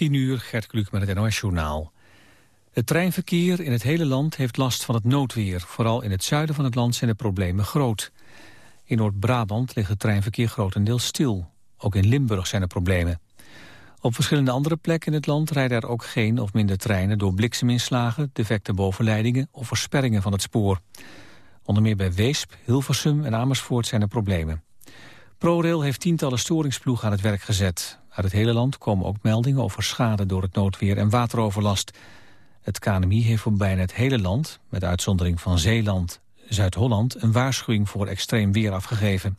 10 uur, Gert Kluk met het NOS-journaal. Het treinverkeer in het hele land heeft last van het noodweer. Vooral in het zuiden van het land zijn de problemen groot. In Noord-Brabant ligt het treinverkeer grotendeels stil. Ook in Limburg zijn er problemen. Op verschillende andere plekken in het land rijden er ook geen of minder treinen... door blikseminslagen, defecte bovenleidingen of versperringen van het spoor. Onder meer bij Weesp, Hilversum en Amersfoort zijn er problemen. ProRail heeft tientallen storingsploegen aan het werk gezet. Uit het hele land komen ook meldingen over schade door het noodweer en wateroverlast. Het KNMI heeft voor bijna het hele land, met uitzondering van Zeeland, Zuid-Holland, een waarschuwing voor extreem weer afgegeven.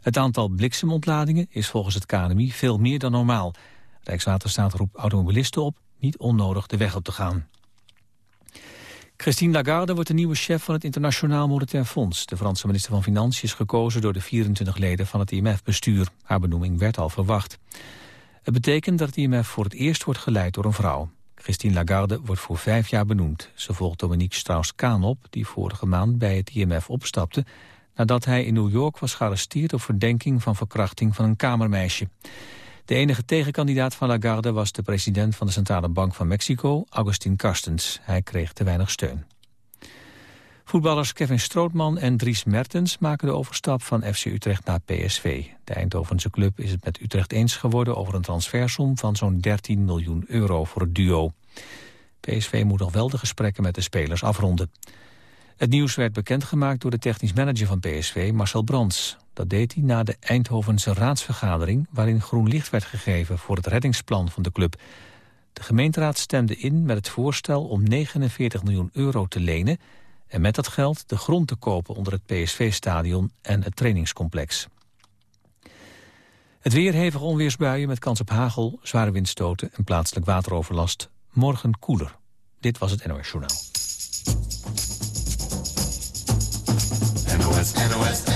Het aantal bliksemontladingen is volgens het KNMI veel meer dan normaal. Rijkswaterstaat roept automobilisten op niet onnodig de weg op te gaan. Christine Lagarde wordt de nieuwe chef van het Internationaal Monetair Fonds. De Franse minister van Financiën is gekozen door de 24 leden van het IMF-bestuur. Haar benoeming werd al verwacht. Het betekent dat het IMF voor het eerst wordt geleid door een vrouw. Christine Lagarde wordt voor vijf jaar benoemd. Ze volgt Dominique Strauss-Kaan op, die vorige maand bij het IMF opstapte... nadat hij in New York was gearresteerd op verdenking van verkrachting van een kamermeisje. De enige tegenkandidaat van Lagarde was de president van de Centrale Bank van Mexico, Agustin Carstens. Hij kreeg te weinig steun. Voetballers Kevin Strootman en Dries Mertens maken de overstap van FC Utrecht naar PSV. De Eindhovense club is het met Utrecht eens geworden over een transfersom van zo'n 13 miljoen euro voor het duo. PSV moet nog wel de gesprekken met de spelers afronden. Het nieuws werd bekendgemaakt door de technisch manager van PSV, Marcel Brands. Dat deed hij na de Eindhovense raadsvergadering... waarin groen licht werd gegeven voor het reddingsplan van de club. De gemeenteraad stemde in met het voorstel om 49 miljoen euro te lenen... en met dat geld de grond te kopen onder het PSV-stadion en het trainingscomplex. Het weer hevig onweersbuien met kans op hagel, zware windstoten... en plaatselijk wateroverlast. Morgen koeler. Dit was het NOS Journaal. NOS, NOS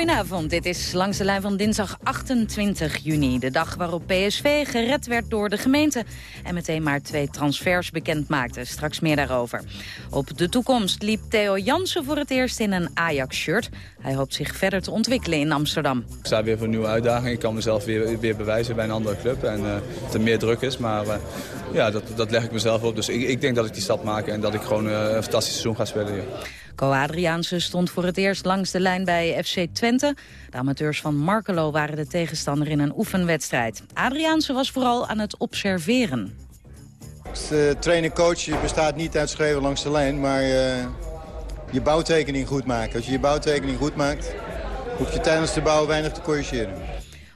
Goedenavond, dit is langs de lijn van dinsdag 28 juni. De dag waarop PSV gered werd door de gemeente... en meteen maar twee transfers bekend maakte. Straks meer daarover. Op de toekomst liep Theo Jansen voor het eerst in een Ajax-shirt. Hij hoopt zich verder te ontwikkelen in Amsterdam. Ik sta weer voor een nieuwe uitdaging. Ik kan mezelf weer, weer bewijzen bij een andere club. En uh, dat er meer druk is, maar uh, ja, dat, dat leg ik mezelf op. Dus ik, ik denk dat ik die stap maak en dat ik gewoon uh, een fantastisch seizoen ga spelen hier. Co Adriaanse stond voor het eerst langs de lijn bij FC Twente. De amateurs van Markelo waren de tegenstander in een oefenwedstrijd. Adriaanse was vooral aan het observeren. De trainer-coach bestaat niet uit schreeuwen langs de lijn, maar uh, je bouwtekening goed maken. Als je je bouwtekening goed maakt, hoef je tijdens de bouw weinig te corrigeren.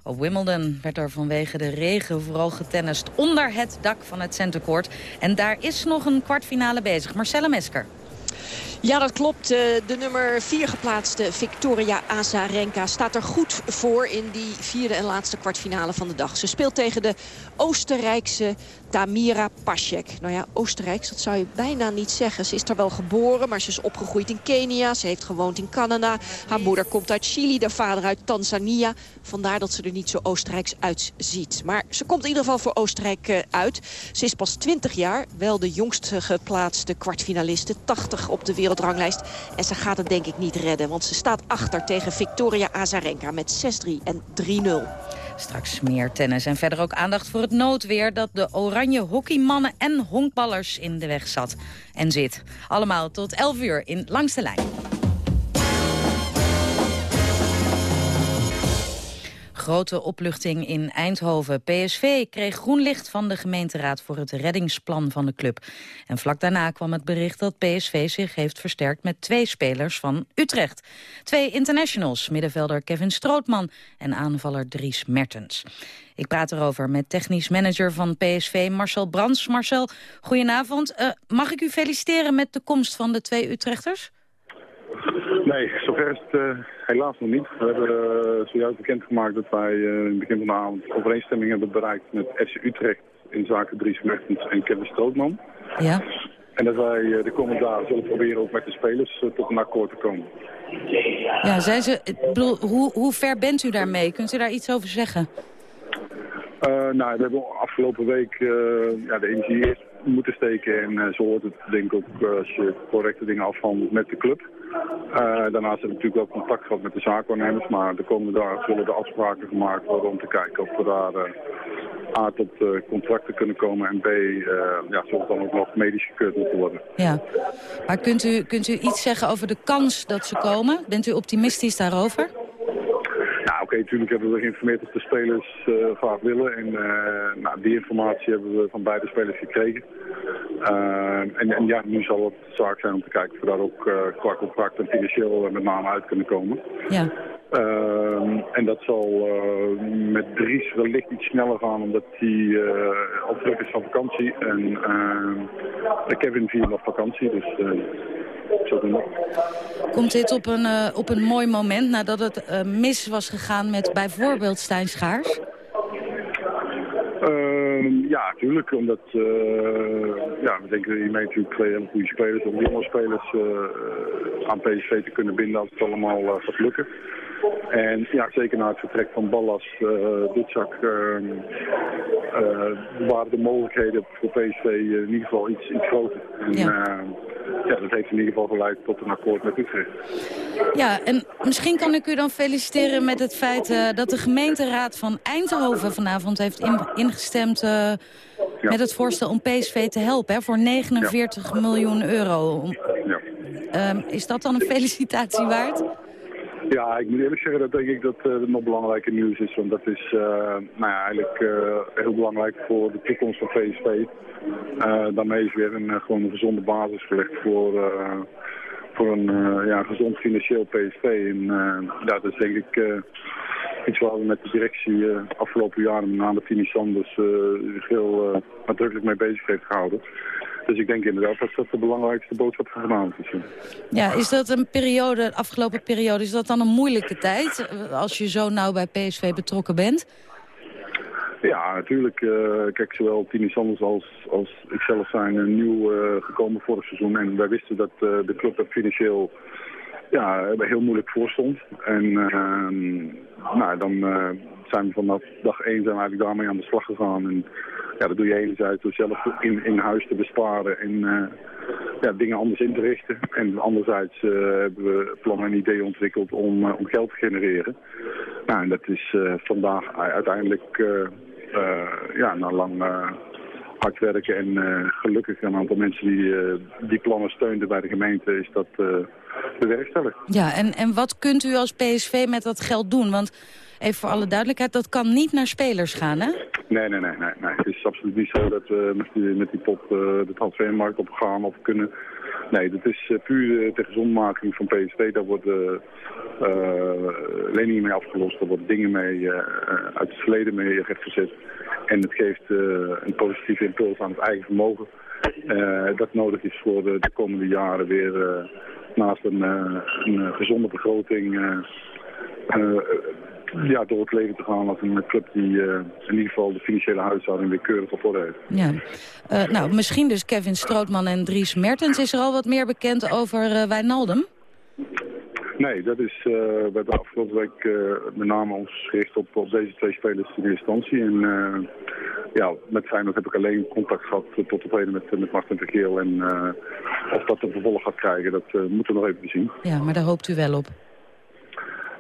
Op Wimbledon werd er vanwege de regen vooral getennist onder het dak van het centercourt. En daar is nog een kwartfinale bezig. Marcella Mesker. Ja, dat klopt. Eh, de nummer 4 geplaatste Victoria Azarenka staat er goed voor in die vierde en laatste kwartfinale van de dag. Ze speelt tegen de Oostenrijkse Tamira Pasek. Nou ja, Oostenrijks, dat zou je bijna niet zeggen. Ze is daar wel geboren, maar ze is opgegroeid in Kenia. Ze heeft gewoond in Canada. Haar moeder komt uit Chili, de vader uit Tanzania. Vandaar dat ze er niet zo Oostenrijks uitziet. Maar ze komt in ieder geval voor Oostenrijk eh, uit. Ze is pas 20 jaar, wel de jongst geplaatste kwartfinaliste. 80 op de wereldranglijst. En ze gaat het denk ik niet redden, want ze staat achter tegen Victoria Azarenka met 6-3 en 3-0. Straks meer tennis en verder ook aandacht voor het noodweer... dat de oranje hockeymannen en honkballers in de weg zat en zit. Allemaal tot 11 uur in Langste Lijn. Grote opluchting in Eindhoven. PSV kreeg groen licht van de gemeenteraad voor het reddingsplan van de club. En vlak daarna kwam het bericht dat PSV zich heeft versterkt met twee spelers van Utrecht. Twee internationals, middenvelder Kevin Strootman en aanvaller Dries Mertens. Ik praat erover met technisch manager van PSV, Marcel Brands. Marcel, goedenavond. Uh, mag ik u feliciteren met de komst van de twee Utrechters? Nee, uh, helaas nog niet. We hebben uh, zojuist bekendgemaakt dat wij uh, in het begin van de avond overeenstemming hebben bereikt met FC Utrecht in zaken Dries Mertens en Kevin Strootman. Ja. En dat wij de komende dagen zullen proberen ook met de spelers tot een akkoord te komen. Ja, zijn ze, bedoel, hoe, hoe ver bent u daarmee? Kunt u daar iets over zeggen? nou, we hebben afgelopen week ja, de energie moeten steken. En zo hoort het denk ik ook als je correcte dingen afhandelt met de club. Daarnaast heb ik natuurlijk wel contact gehad met de zaakwaarnemers. Maar de komende dagen zullen de afspraken gemaakt worden om te kijken of we daar A, tot contracten kunnen komen en B, ja, zullen dan ook nog medisch gekeurd moeten worden. Ja, maar kunt u, kunt u iets zeggen over de kans dat ze komen? Bent u optimistisch daarover? Ja, oké, natuurlijk hebben we geïnformeerd of de spelers uh, vaak willen. En uh, nou, die informatie hebben we van beide spelers gekregen. Uh, en, en, ja, nu zal het zaak zijn om te kijken of we daar ook qua contract en financieel met name uit kunnen komen. Ja. Ehm, en dat zal met Dries wellicht iets sneller gaan, omdat hij al terug is van vakantie. En ehm, Kevin vier nog vakantie, dus Komt dit op een, uh, op een mooi moment nadat het uh, mis was gegaan met bijvoorbeeld Stijn Schaars? Uh, ja, natuurlijk. Omdat uh, ja, we denken hiermee natuurlijk twee hele goede spelers. Om jonge spelers aan PSV te kunnen binden als het allemaal gaat lukken. En ja, zeker na het vertrek van Ballas, uh, Dutzak, uh, waren de mogelijkheden voor PSV in ieder geval iets, iets groter. En, ja ja, dat heeft in ieder geval geleid tot een akkoord met Utrecht. Ja, en misschien kan ik u dan feliciteren met het feit dat de gemeenteraad van Eindhoven vanavond heeft ingestemd met het voorstel om PSV te helpen hè, voor 49 miljoen euro. Ja. Uh, is dat dan een felicitatie waard? Ja, ik moet eerlijk zeggen dat denk ik dat uh, het nog belangrijker nieuws is. Want dat is uh, nou ja, eigenlijk uh, heel belangrijk voor de toekomst van PSV. daarmee is weer een, gewoon een gezonde basis gelegd voor, voor een ja, gezond financieel PSV. En ja, dat is denk ik iets waar we met de directie afgelopen jaren, met name Tini Sanders, heel nadrukkelijk mee bezig heeft gehouden. Dus ik denk inderdaad dat dat de belangrijkste boodschap van vanavond is. Ja, is dat een periode, de afgelopen periode, is dat dan een moeilijke tijd? Als je zo nauw bij PSV betrokken bent? Ja, natuurlijk. Uh, kijk, zowel Tini Sanders als, als ikzelf zijn nieuw uh, gekomen vorig seizoen. En wij wisten dat uh, de club er financieel ja, heel moeilijk voor stond. En ehm, nou, dan zijn we vanaf dag één zijn we eigenlijk daarmee aan de slag gegaan. En ja, dat doe je enerzijds door zelf in, in huis te besparen en uh, ja, dingen anders in te richten. En anderzijds uh, hebben we plannen en ideeën ontwikkeld om, uh, om geld te genereren. Nou, en dat is vandaag uiteindelijk ja, na lang hard werken en gelukkig een aantal mensen die die plannen steunden bij de gemeente is dat bewerkstelligd. Ja, en, en wat kunt u als PSV met dat geld doen? Want even voor alle duidelijkheid, dat kan niet naar spelers gaan, hè? Nee, nee, nee. nee, nee. Het is absoluut niet zo dat we met die, met die pot uh, de transfermarkt op gaan of kunnen. Nee, dat is uh, puur de gezondmaking van PSV. Daar worden leningen mee afgelost, daar worden dingen mee uit het verleden mee rechtgezet. En het geeft een positieve impuls aan het eigen vermogen. dat nodig is voor de, de komende jaren weer naast een, een gezonde begroting ja, door het leven te gaan als een club die uh, in ieder geval de financiële huishouding weer keurig op orde heeft. Ja. Uh, nou, misschien dus Kevin Strootman en Dries Mertens. Is er al wat meer bekend over uh, Wijnaldum? Nee, dat is, we hebben afgelopen week met name ons gericht op, op deze twee spelers in eerste instantie. En ja, met Feyenoord heb ik alleen contact gehad tot op heden met, met Martin Verkeel. En of dat een vervolg gaat krijgen, dat moeten we nog even zien. Ja, maar daar hoopt u wel op?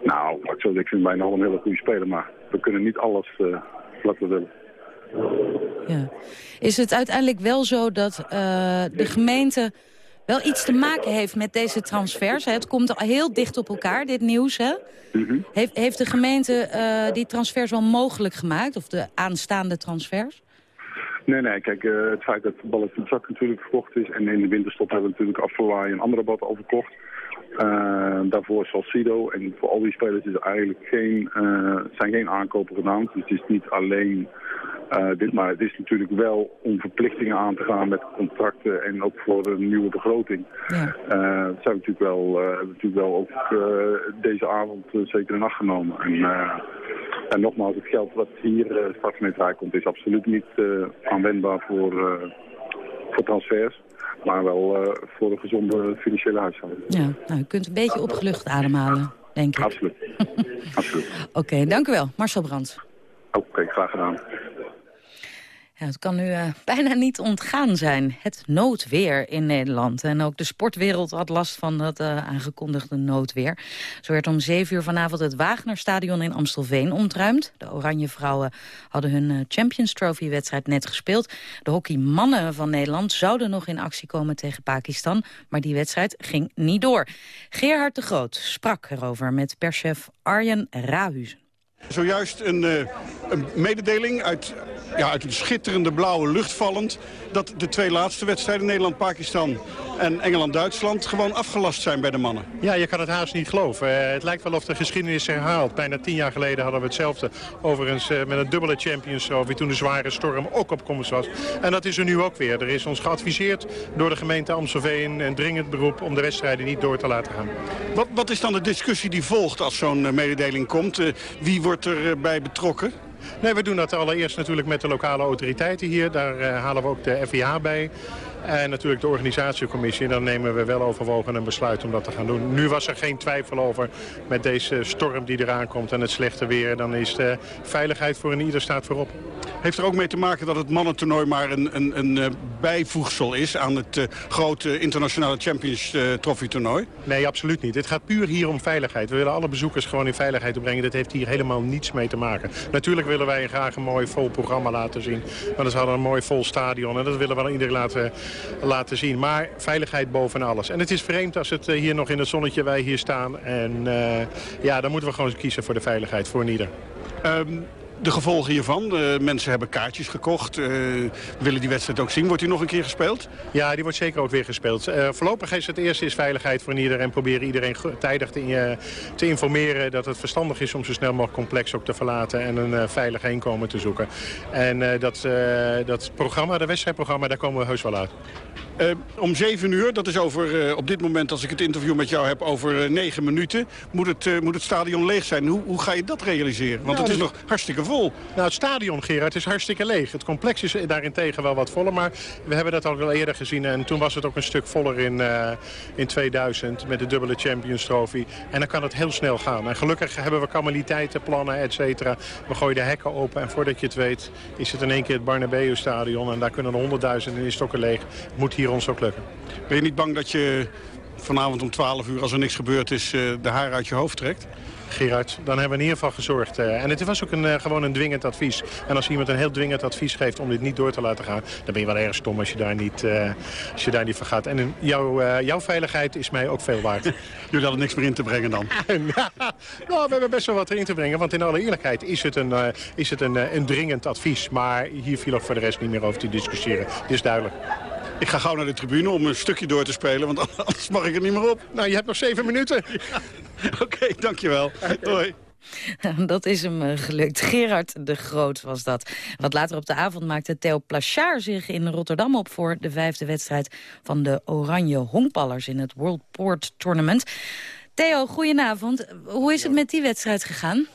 Nou, ik, ik vind bijna al een hele goede speler, maar we kunnen niet alles uh, wat we willen. Ja. Is het uiteindelijk wel zo dat uh, de gemeente wel iets te maken heeft met deze transfers? Het komt heel dicht op elkaar, dit nieuws. Hè? Mm heeft, heeft de gemeente uh, die transfers wel mogelijk gemaakt? Of de aanstaande transfers? Nee, nee, kijk, uh, het feit dat Ballet Zak natuurlijk verkocht is... en in de winterstop hebben we natuurlijk Afvalaai en andere bad overkocht... Uh, daarvoor Salcido. En voor al die spelers is eigenlijk geen, uh, zijn geen aankopen gedaan. Dus het is niet alleen uh, dit, maar het is natuurlijk wel om verplichtingen aan te gaan met contracten en ook voor een nieuwe begroting. Ja. dat zijn we natuurlijk wel, hebben natuurlijk wel ook deze avond zeker in acht genomen. En, en nogmaals, het geld wat hier straks mee vrijkomt is absoluut niet aanwendbaar voor, voor transfers maar wel uh, voor een gezonde financiële huishouding. Ja, nou, u kunt een beetje opgelucht ademhalen, denk ik. Absoluut. Absoluut. Oké, okay, dank u wel. Marcel Brandt. Oké, okay, graag gedaan. Het kan nu uh, bijna niet ontgaan zijn. Het noodweer in Nederland. En ook de sportwereld had last van dat uh, aangekondigde noodweer. Zo werd om 7 uur vanavond het Wagnerstadion in Amstelveen ontruimd. De Oranje Vrouwen hadden hun uh, Champions Trophy wedstrijd net gespeeld. De hockeymannen van Nederland zouden nog in actie komen tegen Pakistan. Maar die wedstrijd ging niet door. Gerhard de Groot sprak erover met perschef Arjen Rahuzen. Zojuist een, uh, een mededeling uit, ja, uit een schitterende blauwe lucht vallend... dat de twee laatste wedstrijden, Nederland-Pakistan en Engeland-Duitsland... gewoon afgelast zijn bij de mannen. Ja, je kan het haast niet geloven. Uh, het lijkt wel of de geschiedenis herhaalt. Bijna tien jaar geleden hadden we hetzelfde. Overigens uh, met een dubbele Champions Trophy toen de zware storm ook op komst was. En dat is er nu ook weer. Er is ons geadviseerd door de gemeente Amstelveen... een dringend beroep om de wedstrijden niet door te laten gaan. Wat, wat is dan de discussie die volgt als zo'n mededeling komt? wie wordt wordt erbij betrokken? Nee, we doen dat allereerst natuurlijk met de lokale autoriteiten hier. Daar uh, halen we ook de FIH bij. En natuurlijk de organisatiecommissie. En dan nemen we wel overwogen een besluit om dat te gaan doen. Nu was er geen twijfel over met deze storm die eraan komt en het slechte weer. Dan is de veiligheid voor een ieder staat voorop. Heeft er ook mee te maken dat het mannentoernooi maar een, een, een eh, bijvoegsel is aan het uh, grote internationale Champions uh, Trophy toernooi? Nee, absoluut niet. Het gaat puur hier om veiligheid. We willen alle bezoekers gewoon in veiligheid brengen. Dat heeft hier helemaal niets mee te maken. Natuurlijk willen wij graag een mooi vol programma laten zien. Want ze hadden een mooi vol stadion en dat willen we aan iedereen laten laten zien. Maar veiligheid boven alles. En het is vreemd als het eh, hier nog in het zonnetje wij hier staan. En uh, ja, dan moeten we gewoon kiezen voor de veiligheid, voor. Um, de gevolgen hiervan? De mensen hebben kaartjes gekocht, uh, willen die wedstrijd ook zien. Wordt die nog een keer gespeeld? Ja, die wordt zeker ook weer gespeeld. Uh, voorlopig is het eerste is veiligheid voor iedereen. En proberen iedereen tijdig te, te, informeren dat het verstandig is om zo snel mogelijk complex ook te verlaten. En een veilig heenkomen te zoeken. En dat, dat programma, de wedstrijdprogramma, daar komen we heus wel uit. Uh, om 7 uur, dat is over, uh, op dit moment als ik het interview met jou heb, over uh, 9 minuten, moet het, moet het stadion leeg zijn. Hoe, hoe ga je dat realiseren? Want nou, het is dus, nog hartstikke vol. Nou, het stadion, Gerard, is hartstikke leeg. Het complex is daarentegen wel wat voller, maar we hebben dat al eerder gezien. En toen was het ook een stuk voller in, in 2000 met de dubbele Champions Trophy. En dan kan het heel snel gaan. En gelukkig hebben we kamaliteiten, plannen, et cetera. We gooien de hekken open en voordat je het weet is het in één keer het Barnabeu stadion. En daar kunnen er honderdduizenden in stokken leeg. Het moet hier hier ons ook lukken. Ben je niet bang dat je vanavond om 12 uur, als er niks gebeurd is, eh, de haar uit je hoofd trekt? Gerard, dan hebben we in ieder geval gezorgd. Uh, en het was ook een, uh, gewoon een dwingend advies. En als iemand een heel dwingend advies geeft om dit niet door te laten gaan... dan ben je wel erg stom als je daar niet, uh, als je daar niet van gaat. En jouw, jouw veiligheid is mij ook veel waard. Jullie hadden niks meer in te brengen dan? nou, we hebben best wel wat erin te brengen. Want in alle eerlijkheid is het een, is het een, een dringend advies. Maar hier viel ook voor de rest niet meer over te discussiëren. Het is duidelijk. Ik ga gauw naar de tribune om een stukje door te spelen, want anders mag ik er niet meer op. Nou, je hebt nog zeven minuten. Oké, okay, dankjewel. Hoi. Dat is hem eh, gelukt. Gerard de Groot was dat. Wat later op de avond maakte Theo Plachard zich in Rotterdam op... voor de vijfde wedstrijd van de Oranje Honkballers in het World Port Tournament. Theo, goedenavond. Hoe is het met die wedstrijd gegaan?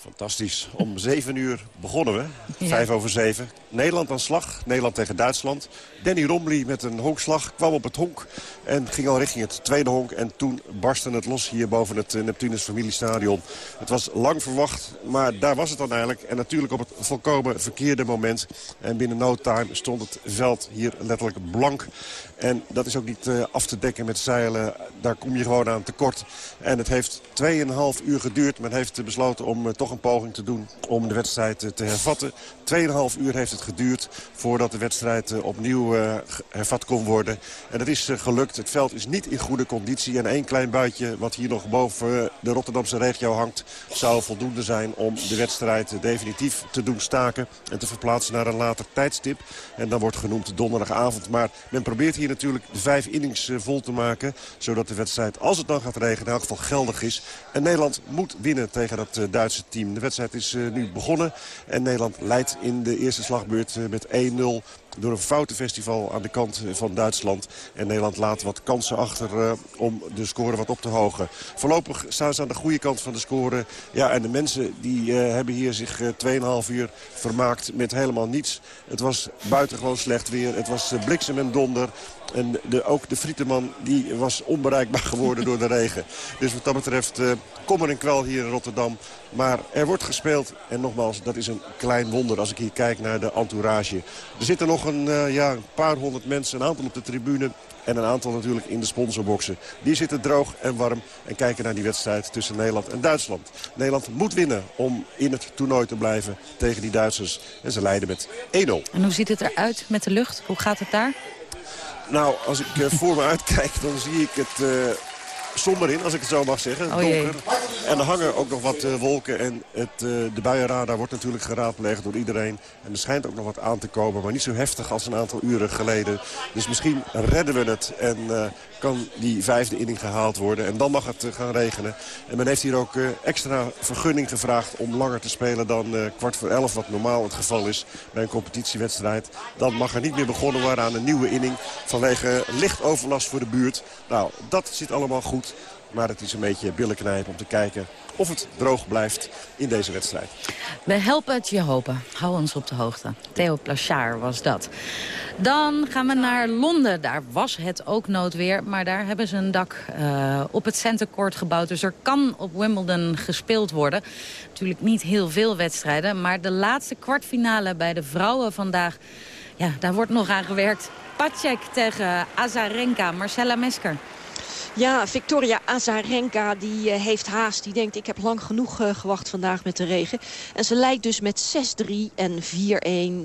Fantastisch. Om zeven uur begonnen we. Vijf over zeven. Nederland aan slag. Nederland tegen Duitsland. Danny Romley met een honkslag kwam op het honk. En ging al richting het tweede honk. En toen barstte het los hier boven het eh, Neptunus familiestadion. Het was lang verwacht, maar daar was het dan eigenlijk. En natuurlijk op het volkomen verkeerde moment. En binnen no time stond het veld hier letterlijk blank. En dat is ook niet uh, af te dekken met zeilen. Daar kom je gewoon aan tekort. En het heeft 2,5 uur geduurd. Men heeft besloten om uh, een poging te doen om de wedstrijd uh, te hervatten. 2,5 uur heeft het geduurd voordat de wedstrijd opnieuw hervat kon worden. En dat is gelukt. Het veld is niet in goede conditie. En één klein buitje wat hier nog boven de Rotterdamse regio hangt... zou voldoende zijn om de wedstrijd definitief te doen staken... en te verplaatsen naar een later tijdstip. En dan wordt genoemd donderdagavond. Maar men probeert hier natuurlijk de vijf innings eh, vol te maken. Zodat de wedstrijd, als het dan gaat regenen, in elk geval geldig is. En Nederland moet winnen tegen dat eh, Duitse team. De wedstrijd is eh, nu begonnen. En Nederland leidt in de eerste slagbeurt met 1-0 door een foutenfestival aan de kant van Duitsland. En Nederland laat wat kansen achter om de score wat op te hogen. Voorlopig staan ze aan de goede kant van de score. Ja, en de mensen die hebben hier zich uh, 2,5 uur vermaakt met helemaal niets. Het was buitengewoon slecht weer. Het was bliksem en donder. En de, ook de Frieteman die was onbereikbaar geworden door de regen. Dus wat dat betreft uh, kommer en kwel hier in Rotterdam. Maar er wordt gespeeld. En nogmaals, dat is een klein wonder als ik hier kijk naar de entourage. Er zitten nog een, uh, ja, een paar honderd mensen, een aantal op de tribune. En een aantal natuurlijk in de sponsorboxen. Die zitten droog en warm en kijken naar die wedstrijd tussen Nederland en Duitsland. Nederland moet winnen om in het toernooi te blijven tegen die Duitsers. En ze leiden met 1-0. En hoe ziet het eruit met de lucht? Hoe gaat het daar? Nou, als ik uh, voor me uitkijk, dan zie ik het... Uh, somber in, als ik het zo mag zeggen. Oh, Donker. En er hangen ook nog wat uh, wolken. En het, uh, de buienradar wordt natuurlijk geraadpleegd door iedereen. En er schijnt ook nog wat aan te komen. Maar niet zo heftig als een aantal uren geleden. Dus misschien redden we het. En uh, kan die vijfde inning gehaald worden. En dan mag het gaan regenen. En men heeft hier ook extra vergunning gevraagd om langer te spelen dan kwart voor elf. Wat normaal het geval is bij een competitiewedstrijd. Dan mag er niet meer begonnen worden aan een nieuwe inning. Vanwege licht overlast voor de buurt. Nou, dat zit allemaal goed. Maar het is een beetje billen knijpen om te kijken of het droog blijft in deze wedstrijd. We helpen het je hopen. Hou ons op de hoogte. Theo Plachard was dat. Dan gaan we naar Londen. Daar was het ook noodweer, maar daar hebben ze een dak uh, op het Centercourt gebouwd. Dus er kan op Wimbledon gespeeld worden. Natuurlijk niet heel veel wedstrijden, maar de laatste kwartfinale bij de vrouwen vandaag... Ja, daar wordt nog aan gewerkt. Pacek tegen Azarenka, Marcella Mesker. Ja, Victoria Azarenka die uh, heeft haast. Die denkt, ik heb lang genoeg uh, gewacht vandaag met de regen. En ze leidt dus met 6-3 en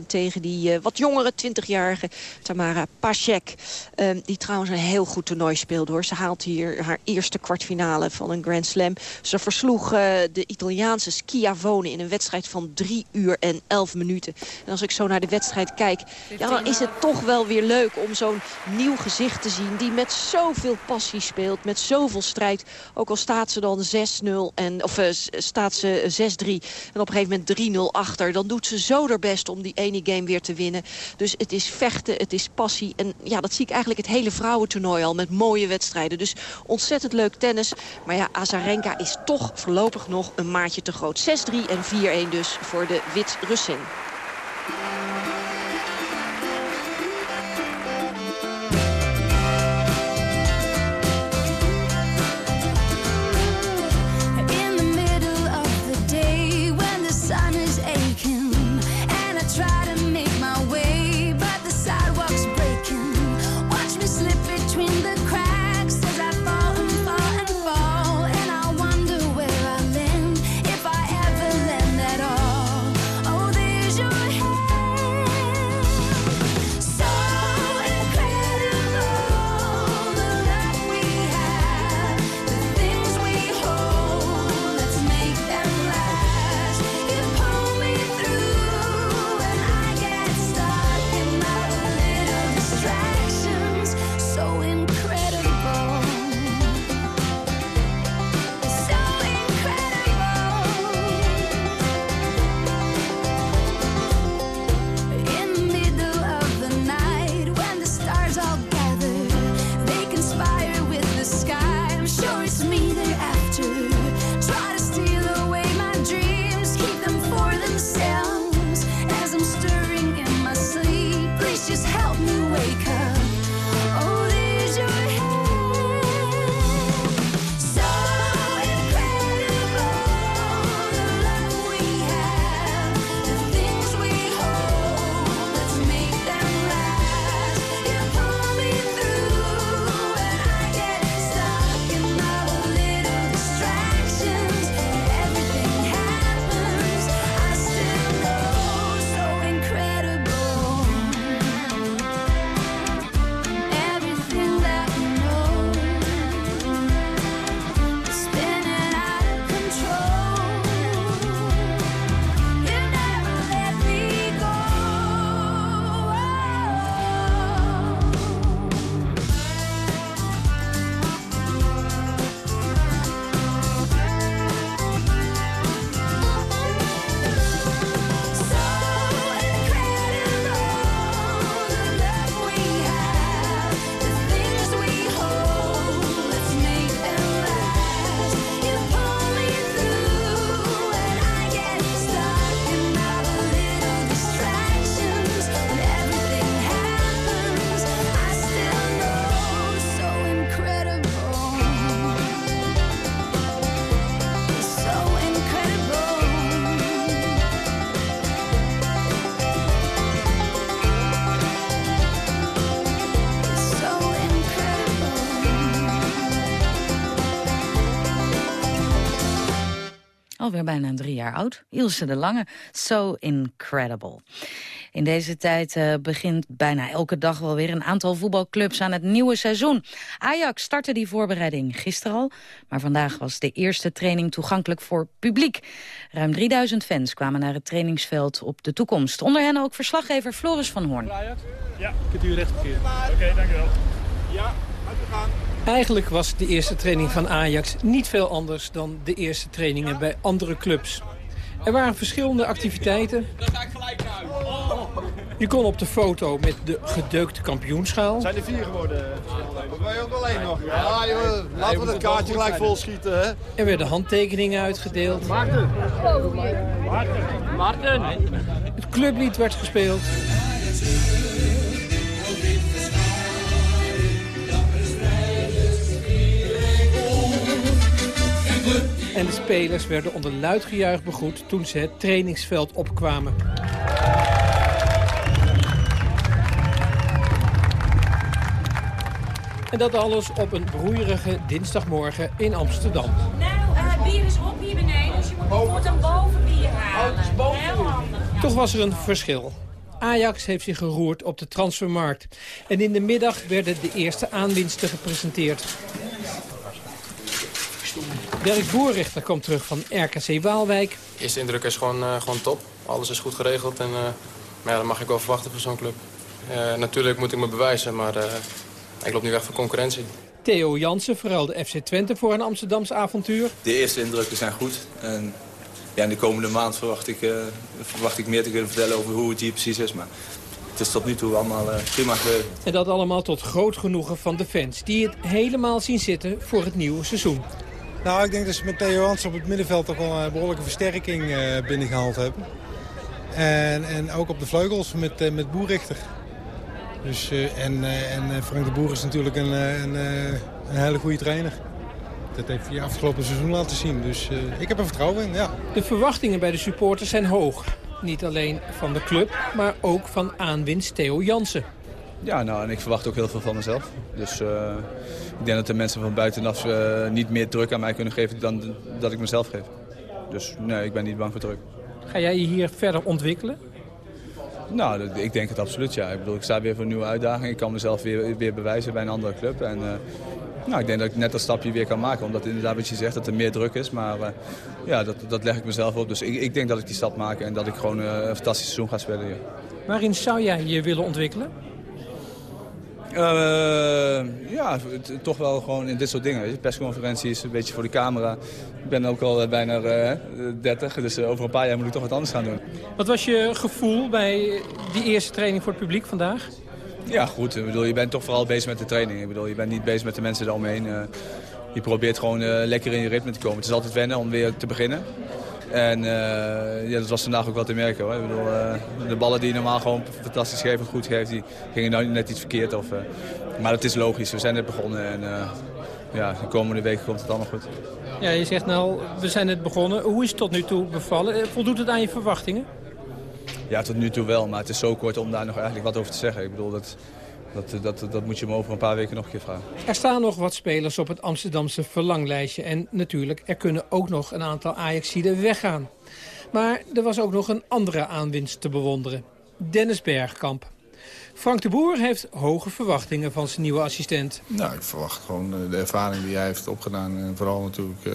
4-1 tegen die uh, wat jongere 20-jarige Tamara Pasek. Ehm, die trouwens een heel goed toernooi speelt hoor. Ze haalt hier haar eerste kwartfinale van een Grand Slam. Ze versloeg de Italiaanse Schiavone in een wedstrijd van 3 uur en 11 minuten. En als ik zo naar de wedstrijd kijk, ja, dan is het toch wel weer leuk om zo'n nieuw gezicht te zien. Die met zoveel passie speelt met zoveel strijd. Ook al staat ze dan 6-0 en of uh, staat ze 6-3 en op een gegeven moment 3-0 achter, dan doet ze zo haar best om die ene game weer te winnen. Dus het is vechten, het is passie en ja, dat zie ik eigenlijk het hele vrouwentoernooi al met mooie wedstrijden. Dus ontzettend leuk tennis. Maar ja, Azarenka is toch voorlopig nog een maatje te groot. 6-3 en 4-1 dus voor de Wit-Russin. Alweer bijna drie jaar oud. Ilse de Lange. So incredible. In deze tijd uh, begint bijna elke dag wel weer een aantal voetbalclubs aan het nieuwe seizoen. Ajax startte die voorbereiding gisteren al. Maar vandaag was de eerste training toegankelijk voor publiek. Ruim 3000 fans kwamen naar het trainingsveld op de toekomst. Onder hen ook verslaggever Floris van Hoorn. Ja, kunt u recht Oké, okay, dankjewel. Ja, gaan. Eigenlijk was de eerste training van Ajax niet veel anders dan de eerste trainingen bij andere clubs. Er waren verschillende activiteiten. Dan ga ik gelijk naar Je kon op de foto met de gedeukte kampioenschaal. Zijn er vier geworden? Je ook alleen nog? Ja joh, laten we het kaartje gelijk vol schieten. Hè? Er werden handtekeningen uitgedeeld. Maarten! Maarten! Maarten! Het clublied werd gespeeld. En de spelers werden onder luid gejuich begroet toen ze het trainingsveld opkwamen. En dat alles op een broeierige dinsdagmorgen in Amsterdam. Nou, uh, bier is op hier beneden, dus je moet voortaan boven bier halen. Oh, Toch was er een verschil. Ajax heeft zich geroerd op de transfermarkt. En in de middag werden de eerste aanwinsten gepresenteerd. Dirk Boerrichter komt terug van RKC Waalwijk. De eerste indruk is gewoon, uh, gewoon top. Alles is goed geregeld en uh, maar ja, dat mag ik wel verwachten van zo'n club. Uh, natuurlijk moet ik me bewijzen, maar ik loop niet weg van concurrentie. Theo Jansen verruilde FC Twente voor een Amsterdams avontuur. De eerste indrukken zijn goed. En ja, in de komende maand verwacht ik, verwacht ik meer te kunnen vertellen over hoe het hier precies is. Maar het is tot nu toe allemaal prima geweest. En dat allemaal tot groot genoegen van de fans. Die het helemaal zien zitten voor het nieuwe seizoen. Nou, ik denk dat ze met Theo Hans op het middenveld toch wel een behoorlijke versterking uh, binnengehaald hebben. En, en ook op de vleugels met, uh, met Boerrichter. Dus, en, en Frank de Boer is natuurlijk een, een, een hele goede trainer. Dat heeft hij afgelopen seizoen laten zien. Dus ik heb er vertrouwen in, ja. De verwachtingen bij de supporters zijn hoog. Niet alleen van de club, maar ook van aanwinst Theo Jansen. Ja, nou, en ik verwacht ook heel veel van mezelf. Dus uh, ik denk dat de mensen van buitenaf uh, niet meer druk aan mij kunnen geven dan dat ik mezelf geef. Dus nee, ik ben niet bang voor druk. Ga jij je hier verder ontwikkelen? Nou, ik denk het absoluut, ja. Ik bedoel, ik sta weer voor een nieuwe uitdaging. Ik kan mezelf weer, weer bewijzen bij een andere club. En, uh, nou, ik denk dat ik net dat stapje weer kan maken. Omdat inderdaad wat je zegt, dat er meer druk is. Maar uh, ja, dat, dat leg ik mezelf op. Dus ik, ik denk dat ik die stap maak en dat ik gewoon een fantastisch seizoen ga spelen hier. Waarin zou jij je willen ontwikkelen? Uh, ja, toch wel gewoon in dit soort dingen. Weet Persconferentie is een beetje voor de camera. Ik ben ook al bijna uh, 30, dus over een paar jaar moet ik toch wat anders gaan doen. Wat was je gevoel bij die eerste training voor het publiek vandaag? Ja, goed. Ik bedoel, je bent toch vooral bezig met de training. Ik bedoel, je bent niet bezig met de mensen eromheen. Uh, je probeert gewoon lekker in je ritme te komen. Het is altijd wennen om weer te beginnen. En uh, ja, dat was vandaag ook wel te merken. Hoor. Ik bedoel, uh, de ballen die je normaal gewoon fantastisch geeft en goed geeft, die gingen nou net iets verkeerd. Of, uh, maar het is logisch, we zijn net begonnen en ja, de komende weken komt het allemaal goed. Ja, je zegt nou, we zijn net begonnen. Hoe is het tot nu toe bevallen? Voldoet het aan je verwachtingen? Ja, tot nu toe wel, maar het is zo kort om daar nog eigenlijk wat over te zeggen. Ik bedoel, dat, dat, dat, dat moet je me over een paar weken nog een keer vragen. Er staan nog wat spelers op het Amsterdamse verlanglijstje. En natuurlijk, er kunnen ook nog een aantal Ajaxiden weggaan. Maar er was ook nog een andere aanwinst te bewonderen. Dennis Bergkamp. Frank de Boer heeft hoge verwachtingen van zijn nieuwe assistent. Nou, ik verwacht gewoon eh, de ervaring die hij heeft opgedaan. En vooral natuurlijk uh,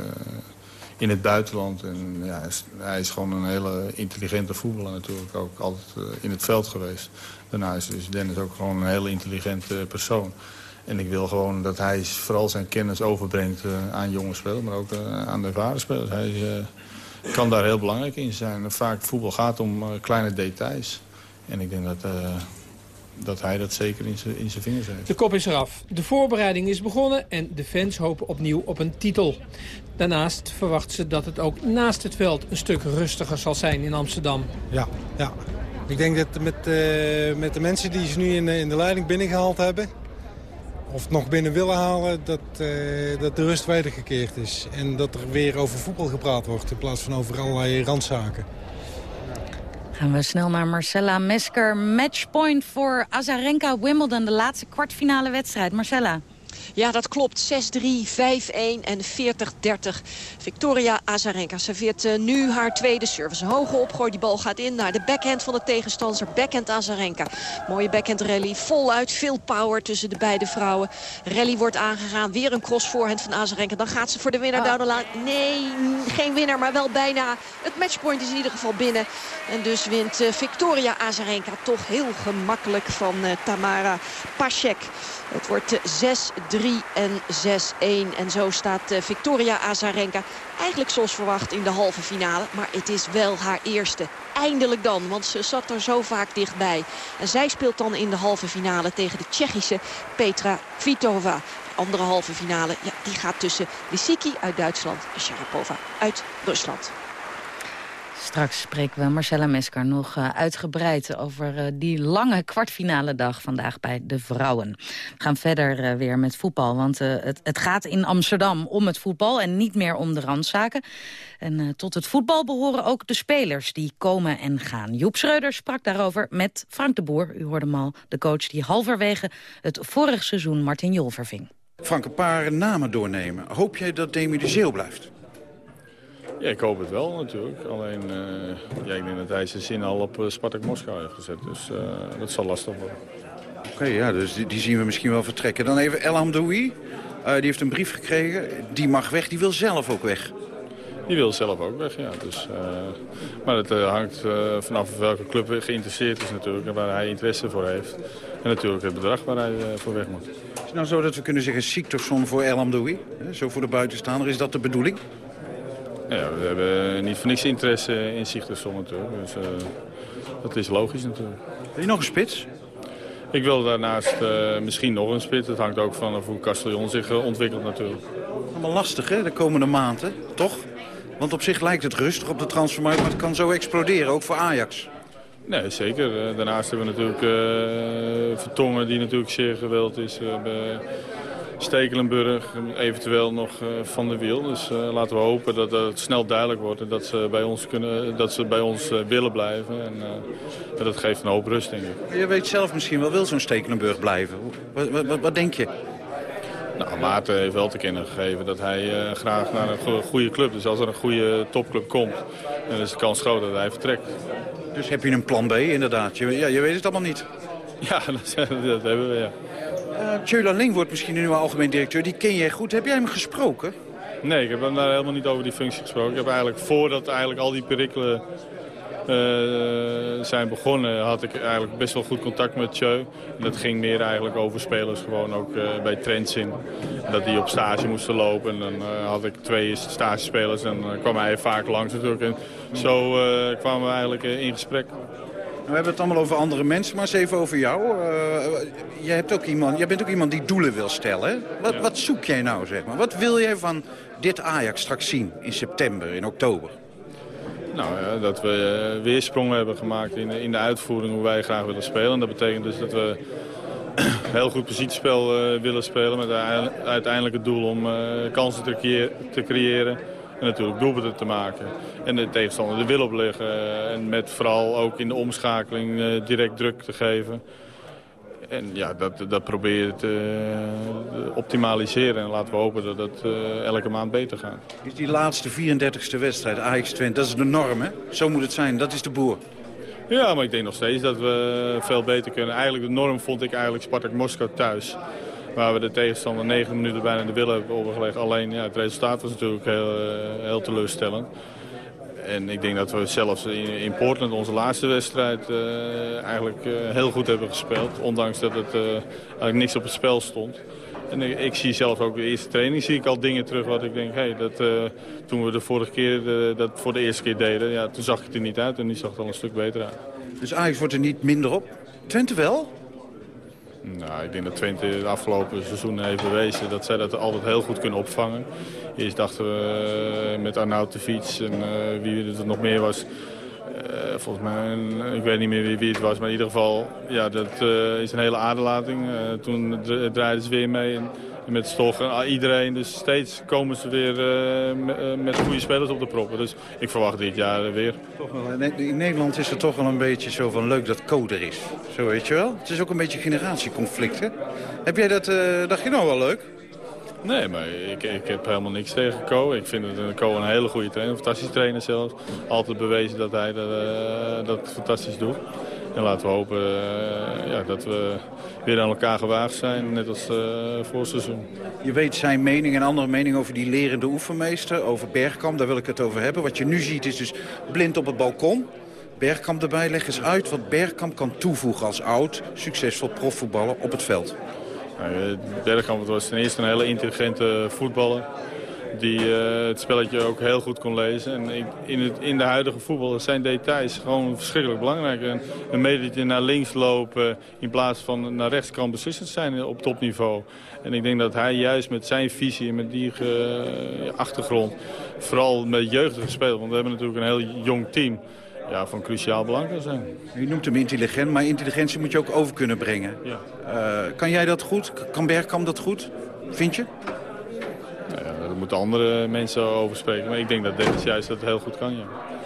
in het buitenland. En ja, hij is, hij is, gewoon een hele intelligente voetballer natuurlijk. Ook altijd uh, in het veld geweest. Daarnaast is Dennis ook gewoon een hele intelligente persoon. En ik wil gewoon dat hij vooral zijn kennis overbrengt uh, aan jonge spelers, maar ook uh, aan de ervaren spelers. Hij uh, kan daar heel belangrijk in zijn. Vaak voetbal gaat om kleine details. En ik denk dat, dat hij dat zeker in zijn, in zijn vingers heeft. De kop is eraf. De voorbereiding is begonnen en de fans hopen opnieuw op een titel. Daarnaast verwachten ze dat het ook naast het veld een stuk rustiger zal zijn in Amsterdam. Ja, ja. Ik denk dat met, uh, met de mensen die ze nu in, in de leiding binnengehaald hebben... of nog binnen willen halen, dat, uh, dat de rust wedergekeerd is. En dat er weer over voetbal gepraat wordt in plaats van over allerlei randzaken. Gaan we snel naar Marcella Mesker. Matchpoint voor Azarenka Wimbledon, de laatste kwartfinale wedstrijd. Marcella. Ja, dat klopt. 6-3, 5-1 en 40-30. Victoria Azarenka serveert uh, nu haar tweede service. Hoge opgooi, die bal gaat in naar de backhand van de tegenstander. Backhand Azarenka. Mooie backhand rally, voluit, veel power tussen de beide vrouwen. Rally wordt aangegaan, weer een cross voorhand van Azarenka. Dan gaat ze voor de winnaar ah. down Nee, geen winnaar, maar wel bijna. Het matchpoint is in ieder geval binnen. En dus wint uh, Victoria Azarenka toch heel gemakkelijk van uh, Tamara Pasek. Het wordt 6-3 en 6-1. En zo staat uh, Victoria Azarenka eigenlijk zoals verwacht in de halve finale. Maar het is wel haar eerste. Eindelijk dan, want ze zat er zo vaak dichtbij. En zij speelt dan in de halve finale tegen de Tsjechische Petra Kvitova. andere halve finale ja, die gaat tussen Lissiki uit Duitsland en Sharapova uit Rusland. Straks spreken we Marcella Mesker nog uh, uitgebreid over uh, die lange kwartfinale dag vandaag bij de vrouwen. We gaan verder uh, weer met voetbal, want het, het, gaat in Amsterdam om het voetbal en niet meer om de randzaken. En tot het voetbal behoren ook de spelers die komen en gaan. Joep Schreuder sprak daarover met Frank de Boer, u hoorde al, de coach die halverwege het vorig seizoen Martin Jol verving. Frank, een paar namen doornemen. Hoop jij dat Demi de Zeeuw blijft? Ja, ik hoop het wel natuurlijk. Alleen, uh, ja, ik denk dat hij zijn zin al op uh, Spartak Moskou heeft gezet. Dus uh, dat zal lastig worden. Oké, ja, dus die, die, zien we misschien wel vertrekken. Dan even El Hamdoui. die heeft een brief gekregen. Die mag weg. Die wil zelf ook weg. Die wil zelf ook weg, ja. Dus, maar het hangt vanaf welke club geïnteresseerd is natuurlijk. En waar hij interesse voor heeft. En natuurlijk het bedrag waar hij voor weg moet. Is het nou zo dat we kunnen zeggen Siktorsson voor El Hamdoui? Zo voor de buitenstaander. Is dat de bedoeling? Ja, we hebben niet voor niks interesse in Sigtersson natuurlijk. Dus uh, dat is logisch natuurlijk. Wil je nog een spits? Ik wil daarnaast uh, misschien nog een spits. Het hangt ook van hoe Castellon zich uh, ontwikkelt natuurlijk. Allemaal lastig hè, de komende maanden, toch? Want op zich lijkt het rustig op de transfermarkt, maar het kan zo exploderen, ook voor Ajax. Nee, zeker. Daarnaast hebben we natuurlijk Vertongen, die natuurlijk zeer gewild is. We hebben Stekelenburg, eventueel nog uh, Van de Wiel. Dus uh, laten we hopen dat het snel duidelijk wordt en dat ze bij ons, kunnen, dat ze bij ons willen blijven. En dat geeft een hoop rust, denk ik. Je weet zelf misschien wel, wil zo'n Stekelenburg blijven? Wat, wat, wat, denk je? Nou, Maarten heeft wel te kennen gegeven dat hij graag naar een goede club... dus als er een goede topclub komt, dan is de kans groot dat hij vertrekt. Dus heb je een plan B, inderdaad? Je, ja, je weet het allemaal niet. Ja, dat, dat hebben we, ja. Uh, Tjöla Ling wordt misschien de nieuwe algemeen directeur. Die ken jij goed. Heb jij hem gesproken? Nee, ik heb hem daar helemaal niet over die functie gesproken. Ik heb eigenlijk, voordat eigenlijk al die perikelen uh, zijn begonnen, had ik eigenlijk best wel goed contact met Tjeu. En dat ging meer eigenlijk over spelers, gewoon ook uh, bij Trentzin. Dat die op stage moesten lopen. En dan uh, had ik twee stagespelers en dan kwam hij vaak langs natuurlijk. En zo kwamen we eigenlijk in gesprek. We hebben het allemaal over andere mensen, maar eens even over jou. Uh, jij, hebt ook iemand, jij bent ook iemand die doelen wil stellen. Wat, wat zoek jij nou, zeg maar? Wat wil jij van dit Ajax straks zien in september, in oktober? Nou ja, dat we uh, weer sprongen hebben gemaakt in, in de uitvoering hoe wij graag willen spelen. En dat betekent dus dat we heel goed positiespel willen spelen met uiteindelijk het doel om kansen te, te creëren en natuurlijk doelpunten te maken. En de tegenstander de wil opleggen. En met vooral ook in de omschakeling eh, direct druk te geven. En ja, dat, dat probeer je te optimaliseren. En laten we hopen dat het uh, elke maand beter gaat. Is die laatste 34e wedstrijd, Ajax Twente, dat is de norm, hè? Zo moet het zijn, dat is de boer. Ja, maar ik denk nog steeds dat we veel beter kunnen. Eigenlijk de norm vond ik eigenlijk Spartak Moskou thuis. Waar we de tegenstander negen minuten bijna de willen hebben overgelegd. Alleen ja, het resultaat was natuurlijk heel, eh, heel teleurstellend. En ik denk dat we zelfs in, Portland onze laatste wedstrijd uh, eigenlijk uh, heel goed hebben gespeeld. Ondanks dat het eigenlijk niks op het spel stond. En ik, ik, zie zelf ook de eerste training zie ik al dingen terug wat ik denk, hey, dat, toen we de vorige keer dat voor de eerste keer deden, ja, toen zag het er niet uit en nu zag het al een stuk beter uit. Dus Ajax wordt er niet minder op? Twente wel? Nou, ik denk dat Twente het afgelopen seizoen heeft bewezen dat zij dat altijd heel goed kunnen opvangen. Eerst dachten we uh, met Arnoud de Fiets en uh, wie het nog meer was. Uh, volgens mij, ik weet niet meer wie, wie, het was, maar in ieder geval, ja, dat is een hele aderlating. toen draaiden ze weer mee. En, met Stoch en iedereen. Dus steeds komen ze weer uh, met goede spelers op de proppen. Dus ik verwacht dit jaar weer. Toch wel, in Nederland is het toch wel een beetje zo van leuk dat code is. Zo weet je wel. Het is ook een beetje generatieconflict, hè? Heb jij dat, uh, dacht je nou wel leuk? Nee, maar ik, ik heb helemaal niks tegen Co. Ik vind het Co een hele goede trainer, een fantastische trainer zelfs. Altijd bewezen dat hij dat, uh, dat fantastisch doet. En laten we hopen uh, ja, dat we weer aan elkaar gewaagd zijn, net als uh, voor seizoen. Je weet zijn mening en andere mening over die lerende oefenmeester, over Bergkamp. Daar wil ik het over hebben. Wat je nu ziet is dus blind op het balkon. Bergkamp erbij. Leg eens uit wat Bergkamp kan toevoegen als oud, succesvol profvoetballer op het veld. Nou, Bergkamp was ten eerste een hele intelligente voetballer. Die uh, het spelletje ook heel goed kon lezen. En in, het, in de huidige voetbal zijn details gewoon verschrikkelijk belangrijk. En een metertje naar links lopen in plaats van naar rechts kan beslissend zijn op topniveau. En ik denk dat hij juist met zijn visie en met die uh, achtergrond... vooral met jeugdige spelers, want we hebben natuurlijk een heel jong team ja, van cruciaal belang kan zijn. U noemt hem intelligent, maar intelligentie moet je ook over kunnen brengen. Ja. Uh, kan jij dat goed? Kan Bergkamp dat goed? Vind je? Daar moeten andere mensen over spreken. Maar ik denk dat Dennis juist dat heel goed kan, ja.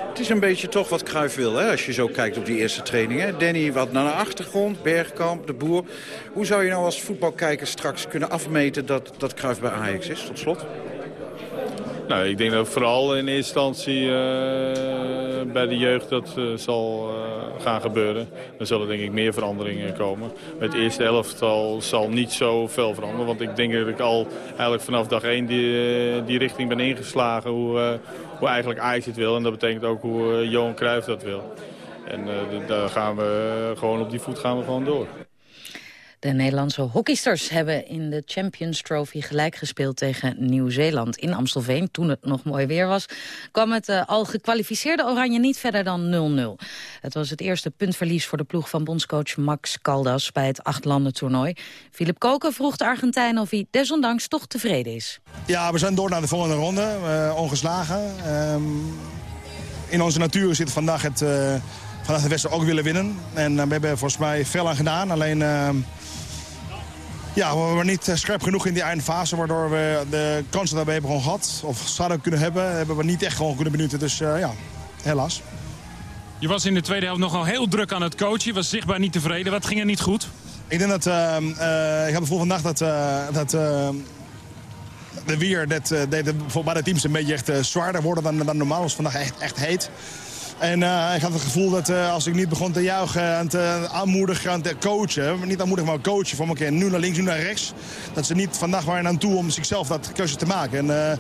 Het is een beetje toch wat Cruijff wil, hè? als je zo kijkt op die eerste trainingen. Danny wat naar de achtergrond, Bergkamp, de Boer. Hoe zou je nou als voetbalkijker straks kunnen afmeten dat, dat Cruijff bij Ajax is, tot slot? Nou, ik denk dat vooral in eerste instantie uh, bij de jeugd dat uh, zal uh, gaan gebeuren. Er zullen denk ik meer veranderingen komen. Het eerste elftal zal niet zo veel veranderen. Want ik denk dat ik al eigenlijk vanaf dag 1 die, die richting ben ingeslagen. Hoe, hoe eigenlijk Ajax het wil. En dat betekent ook hoe Johan Cruijff dat wil. En daar gaan we gewoon op die voet gaan we gewoon door. De Nederlandse hockeysters hebben in de Champions Trophy gelijk gespeeld tegen Nieuw-Zeeland. In Amstelveen, toen het nog mooi weer was, kwam het uh, al gekwalificeerde Oranje niet verder dan 0-0. Het was het eerste puntverlies voor de ploeg van bondscoach Max Caldas bij het achtlandentoernooi. Philip Koken vroeg de Argentijn of hij desondanks toch tevreden is. Ja, we zijn door naar de volgende ronde, uh, ongeslagen. Um, in onze natuur zit vandaag het... Uh, Vandaag de wedstrijd ook willen winnen. En we hebben volgens mij veel aan gedaan. Alleen ja, we waren niet eh, scherp genoeg in die eindfase... waardoor we de kansen daarbij hebben gewoon gehad. Of zouden kunnen hebben, hebben we niet echt gewoon kunnen benutten. Dus uh, ja, helaas. Je was in de tweede helft nogal heel druk aan het coachen. Je was zichtbaar niet tevreden. Wat ging er niet goed? Ik denk dat... Uh, uh, ik heb gevoel vandaag dat... dat de weer dat, deed voor beide teams een beetje echt zwaarder worden dan, dan normaal. Het was vandaag echt, echt heet. En uh, ik had het gevoel dat uh, als ik niet begon te juichen en te aanmoedigen en te coachen... niet aanmoedigen, maar coachen voor elkaar, nu naar links, nu naar rechts... dat ze niet vandaag waren aan toe om zichzelf dat keuze te maken. En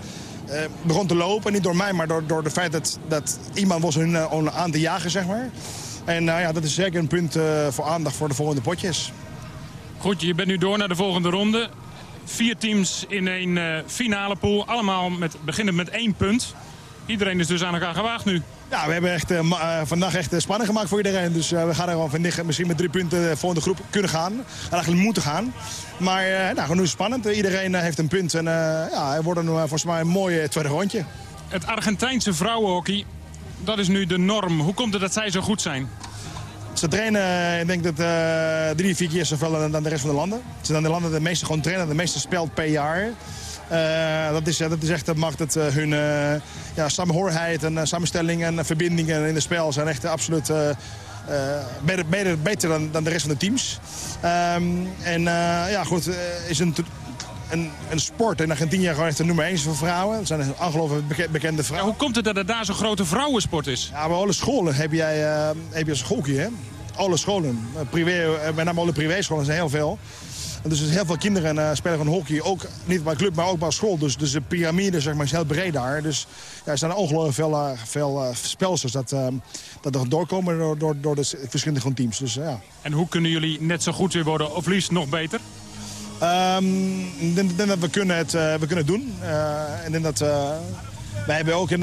uh, begon te lopen, niet door mij, maar door, door het feit dat, dat iemand was hun aan te jagen, zeg maar. En ja, dat is zeker een punt voor aandacht voor de volgende potjes. Goed, je bent nu door naar de volgende ronde. Vier teams in een finale pool, allemaal met, beginnen met één punt. Iedereen is dus aan elkaar gewaagd nu. Ja, we hebben echt, uh, vandaag echt uh, spanning gemaakt voor iedereen. Dus uh, we gaan er gewoon vandaag misschien met drie punten voor de groep kunnen gaan. En eigenlijk moeten gaan. Maar nou, nu spannend. Iedereen heeft een punt. En ja, het wordt nu volgens mij een mooi tweede rondje. Het Argentijnse vrouwenhockey, dat is nu de norm. Hoe komt het dat zij zo goed zijn? Ze trainen, ik denk dat drie, vier keer zoveel dan de rest van de landen. Ze zijn de landen de meeste gewoon trainen, de meeste speelt per jaar. Uh, dat, is, dat is echt, dat maakt het uh, hun uh, ja, samenhorigheid en samenstelling en verbindingen in het spel zijn echt absoluut beter, beter, beter dan, dan de rest van de teams. Um, en ja, goed, is een, een, een sport in Argentinië gewoon echt de nummer 1 voor vrouwen. Dat zijn ongelooflijk bekende vrouwen. Ja, hoe komt het dat het daar zo'n grote vrouwensport is? Ja, bij alle scholen heb jij, heb je schoolkie, hè? Alle scholen, privé, met name alle privéscholen zijn heel veel. Dus er zijn heel veel kinderen uh, spelen van hockey. Ook niet bij club, maar ook bij school. Dus, dus de piramide zeg maar, is heel breed daar. Dus ja, er zijn ongelooflijk veel, uh, veel uh, spelsters dat, dat er doorkomen door, door, door de verschillende teams. Dus, ja. En hoe kunnen jullie net zo goed weer worden of liefst nog beter? Um, ik denk, denk, dat we kunnen het, we kunnen het doen. ik denk dat wij hebben ook in,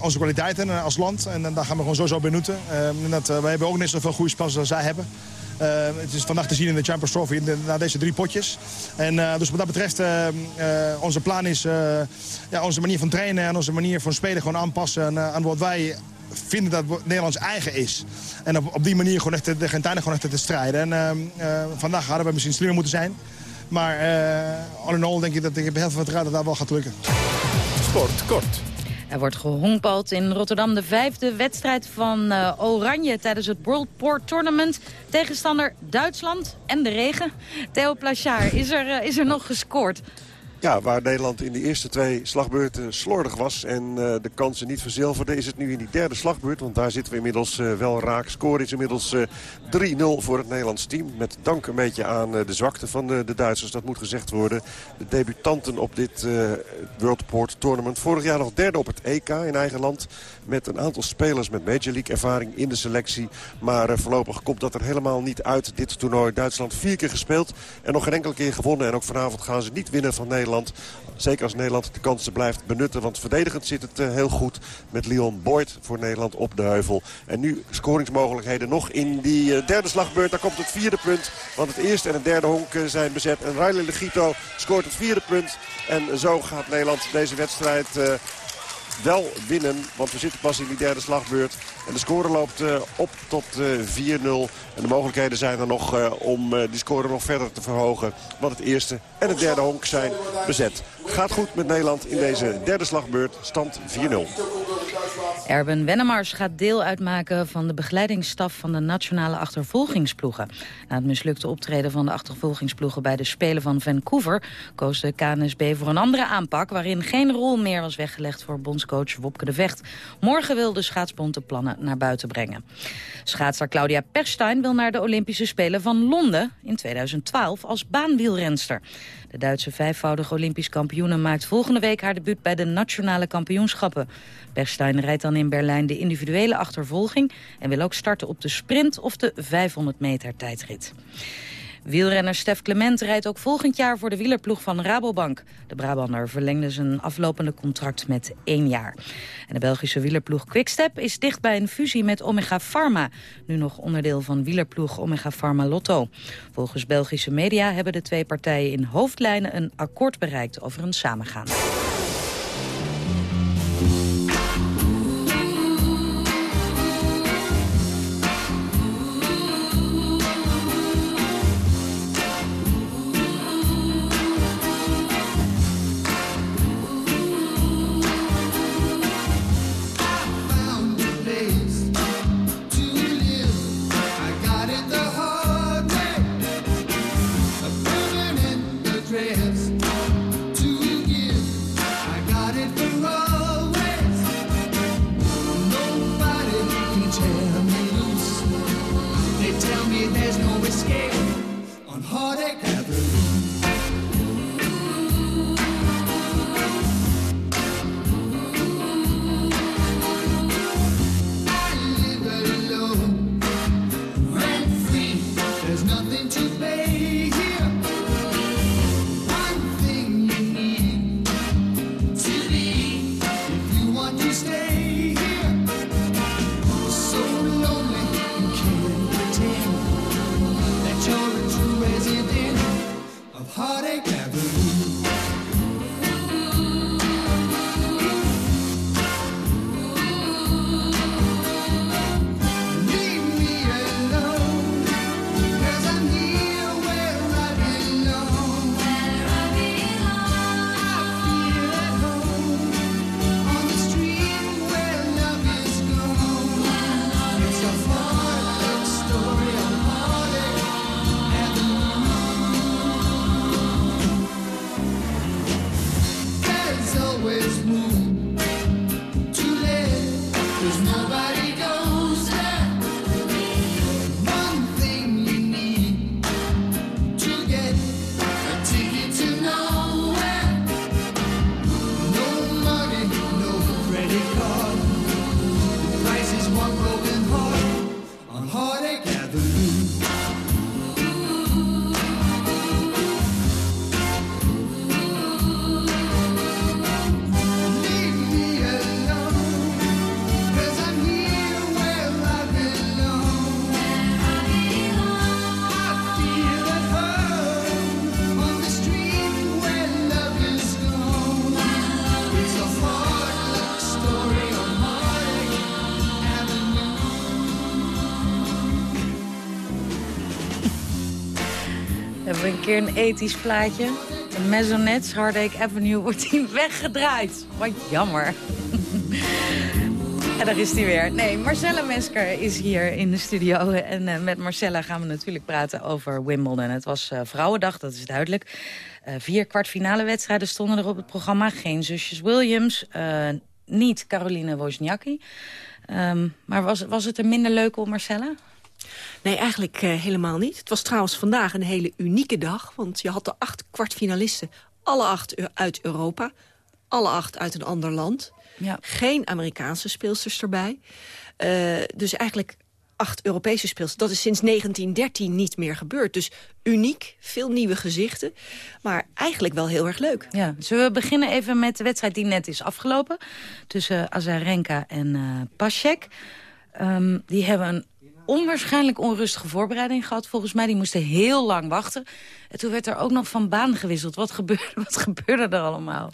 onze kwaliteiten als land. En daar gaan we gewoon sowieso benutten. Uh, dat, wij hebben ook net zoveel goede spelers als zij hebben. Uh, het is vandaag te zien in de Champions Trophy na deze drie potjes. En uh, dus wat dat betreft, uh, onze plan is ja, onze manier van trainen en onze manier van spelen gewoon aanpassen aan, wat wij vinden dat Nederlands eigen is. En op, op die manier gewoon echt de Argentijnen gewoon echt te strijden. En vandaag hadden we misschien slimmer moeten zijn. Maar all in all denk ik dat ik heb heel veel vertrouwen dat dat wel gaat lukken. Sport kort. Er wordt gehonkbald in Rotterdam. De vijfde wedstrijd van uh, Oranje tijdens het World Port Tournament. Tegenstander Duitsland en de regen. Theo Plachard, is er, uh, is er nog gescoord? Ja, waar Nederland in de eerste twee slagbeurten slordig was... en uh, de kansen niet verzilverde, is het nu in die derde slagbeurt. Want daar zitten we inmiddels uh, wel raak. Score is inmiddels uh, 3-0 voor het Nederlands team. Met dank een beetje aan de zwakte van de Duitsers, dat moet gezegd worden. De debutanten op dit World Port Tournament. Vorig jaar nog derde op het EK in eigen land. Met een aantal spelers met Major League ervaring in de selectie. Maar voorlopig komt dat er helemaal niet uit, dit toernooi. Duitsland vier keer gespeeld en nog geen enkele keer gewonnen. En ook vanavond gaan ze niet winnen van Nederland. Zeker als Nederland de kansen blijft benutten. Want verdedigend zit het eh, heel goed met Leon Boyd voor Nederland op de heuvel. En nu scoringsmogelijkheden nog in die eh, derde slagbeurt. Daar komt het vierde punt. Want het eerste en het derde honk eh, zijn bezet. En Riley Legito scoort het vierde punt. En zo gaat Nederland deze wedstrijd wel winnen. Want we zitten pas in die derde slagbeurt. En de score loopt uh, op tot uh, 4-0. En de mogelijkheden zijn er nog uh, om die score nog verder te verhogen. Want het eerste en het derde honk zijn bezet. Gaat goed met Nederland in deze derde slagbeurt. Stand 4-0. Erben Wennemars gaat deel uitmaken van de begeleidingsstaf van de nationale achtervolgingsploegen. Na het mislukte optreden van de achtervolgingsploegen bij de Spelen van Vancouver koos de KNSB voor een andere aanpak waarin geen rol meer was weggelegd voor bondscoach Wopke de Vecht. Morgen wil de schaatsbond de plannen naar buiten brengen. Schaatser Claudia Perstein wil naar de Olympische Spelen van Londen in 2012 als baanwielrenster. De Duitse vijfvoudige Olympisch kampioene maakt volgende week haar debuut bij de nationale kampioenschappen. Rijdt dan in Berlijn de individuele achtervolging en wil ook starten op de sprint of de 500 meter tijdrit. Wielrenner Stef Clement rijdt ook volgend jaar voor de wielerploeg van Rabobank. De Brabander verlengde zijn aflopende contract met één jaar. En de Belgische wielerploeg Quickstep is dicht bij een fusie met Omega Pharma. Nu nog onderdeel van wielerploeg Omega Pharma Lotto. Volgens Belgische media hebben de twee partijen in hoofdlijnen een akkoord bereikt over een samengaan. Een ethisch plaatje. De Heartache Avenue wordt hier weggedraaid. Wat jammer. En daar is hij weer. Nee, Marcella Mesker is hier in de studio. En uh, met Marcella gaan we natuurlijk praten over Wimbledon. Het was uh, Vrouwendag, dat is duidelijk. Uh, vier kwartfinale wedstrijden stonden er op het programma. Geen zusjes Williams, niet Caroline Wozniacki. Um, maar was, was het er minder leuk om Marcella? Nee, eigenlijk uh, helemaal niet. Het was trouwens vandaag een hele unieke dag. Want je had de acht kwartfinalisten. Alle acht uit Europa. Alle acht uit een ander land. Ja. Geen Amerikaanse speelsters erbij. Uh, dus eigenlijk acht Europese speelsters. Dat is sinds 1913 niet meer gebeurd. Dus uniek, veel nieuwe gezichten. Maar eigenlijk wel heel erg leuk. Ja, zullen we beginnen even met de wedstrijd die net is afgelopen. Tussen Azarenka en uh, Pasek. Um, die hebben een onwaarschijnlijk onrustige voorbereiding gehad. Volgens mij, die moesten heel lang wachten. En toen werd er ook nog van baan gewisseld. Wat gebeurde, wat gebeurde er allemaal?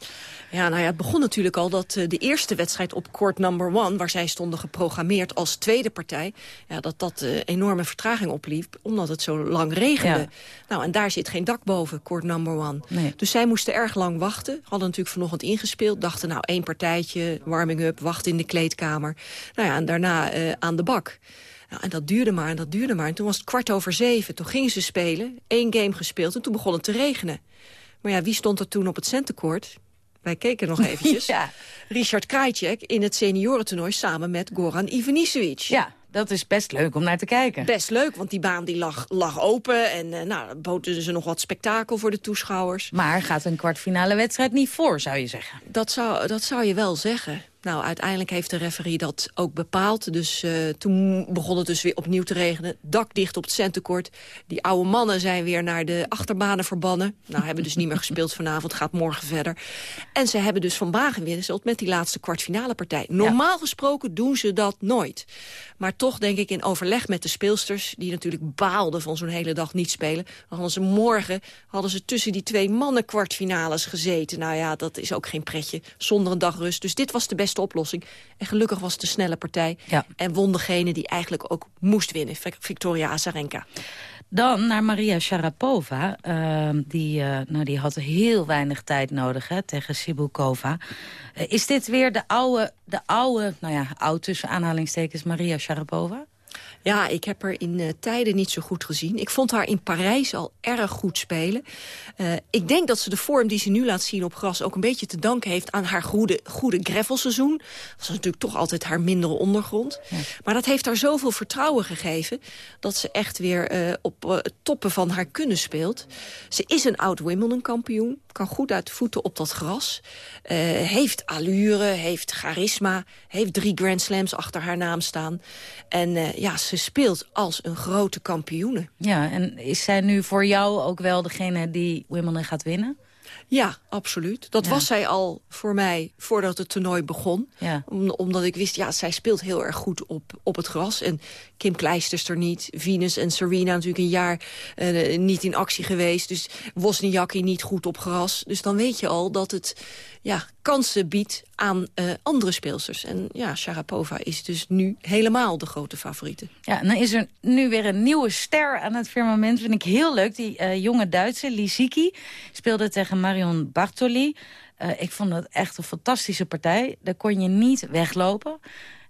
Ja, nou ja, het begon natuurlijk al dat uh, de eerste wedstrijd op court number one... waar zij stonden geprogrammeerd als tweede partij... Ja, dat dat uh, enorme vertraging opliep, omdat het zo lang regende. Ja. Nou, en daar zit geen dak boven, court number one. Nee. Dus zij moesten erg lang wachten. Hadden natuurlijk vanochtend ingespeeld. Dachten, nou, één partijtje, warming-up, wachten in de kleedkamer. Nou ja, en daarna uh, aan de bak. Nou, en dat duurde maar en dat duurde maar. En toen was het kwart over zeven. Toen gingen ze spelen, één game gespeeld en toen begon het te regenen. Maar ja, wie stond er toen op het centenkoord? Wij keken nog eventjes. ja. Richard Krajcek in het seniorentoernooi samen met Goran Ivanisevic. Ja, dat is best leuk om naar te kijken. Best leuk, want die baan die lag, lag open. En uh, nou, boten ze nog wat spektakel voor de toeschouwers. Maar gaat een kwartfinale wedstrijd niet voor, zou je zeggen? Dat zou, dat zou je wel zeggen. Nou, uiteindelijk heeft de referee dat ook bepaald. Dus uh, toen begon het dus weer opnieuw te regenen. Dak dicht op het centenkort. Die oude mannen zijn weer naar de achterbanen verbannen. Nou, hebben dus niet meer gespeeld vanavond. Gaat morgen verder. En ze hebben dus van baan gewisseld met die laatste kwartfinale partij. Normaal ja. gesproken doen ze dat nooit. Maar toch denk ik in overleg met de speelsters... die natuurlijk baalden van zo'n hele dag niet spelen... dan hadden ze morgen hadden ze tussen die twee mannen kwartfinales gezeten. Nou ja, dat is ook geen pretje. Zonder een dag rust. Dus dit was de beste oplossing. En gelukkig was het de snelle partij. Ja. En won degene die eigenlijk ook moest winnen. Victoria Azarenka. Dan naar Maria Sharapova. Uh, die, uh, nou, die had heel weinig tijd nodig hè, tegen Sibulkova. Uh, is dit weer de oude, de oude, nou ja, oud tussen aanhalingstekens Maria Sharapova? Ja, ik heb haar in uh, tijden niet zo goed gezien. Ik vond haar in Parijs al erg goed spelen. Uh, ik denk dat ze de vorm die ze nu laat zien op gras... ook een beetje te danken heeft aan haar goede, goede gravelseizoen. Dat was natuurlijk toch altijd haar mindere ondergrond. Ja. Maar dat heeft haar zoveel vertrouwen gegeven... dat ze echt weer uh, op het toppen van haar kunnen speelt. Ze is een oud-Wimbledon-kampioen. Kan goed uit de voeten op dat gras. heeft allure, heeft charisma. Heeft drie Grand Slams achter haar naam staan. En ja, ze speelt als een grote kampioene. Ja, en is zij nu voor jou ook wel degene die Wimbledon gaat winnen? Ja, absoluut. Dat ja. was zij al voor mij voordat het toernooi begon. Ja. Om, omdat ik wist, ja, zij speelt heel erg goed op, op het gras. En Kim Kleisters er niet. Venus en Serena natuurlijk een jaar uh, niet in actie geweest. Dus Wozniacki niet goed op gras. Dus dan weet je al dat het ja, kansen biedt aan uh, andere speelsters. En ja, Sharapova is dus nu helemaal de grote favoriete. Ja, dan is er nu weer een nieuwe ster aan het firmament. Vind ik heel leuk. Die uh, jonge Duitse, Lisicki, speelde tegen Marion Bartoli. Uh, ik vond dat echt een fantastische partij. Daar kon je niet weglopen.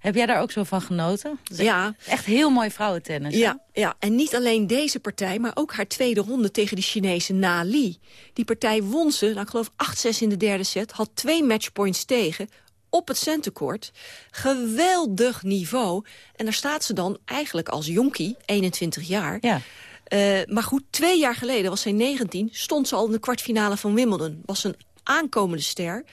Heb jij daar ook zo van genoten? Ja. Echt heel mooi vrouwentennis. Ja, ja, en niet alleen deze partij, maar ook haar tweede ronde tegen de Chinese Na Li. Die partij won ze, nou, ik geloof 8-6 in de derde set, had twee matchpoints tegen op het centercourt. Geweldig niveau. En daar staat ze dan eigenlijk als jonkie, 21 jaar. Ja. Uh, maar goed, twee jaar geleden, was zij 19, stond ze al in de kwartfinale van Wimbledon. Was een aankomende ster.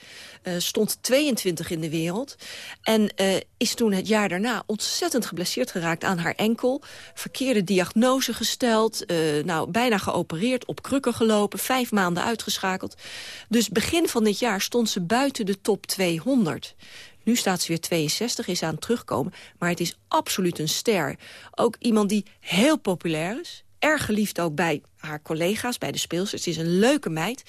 Uh, stond 22 in de wereld. En uh, is toen het jaar daarna ontzettend geblesseerd geraakt aan haar enkel. Verkeerde diagnose gesteld. Uh, nou, bijna geopereerd, op krukken gelopen. Vijf maanden uitgeschakeld. Dus begin van dit jaar stond ze buiten de top 200. Nu staat ze weer 62, is aan het terugkomen. Maar het is absoluut een ster. Ook iemand die heel populair is. Erg geliefd ook bij haar collega's, bij de speelsters. Het is een leuke meid.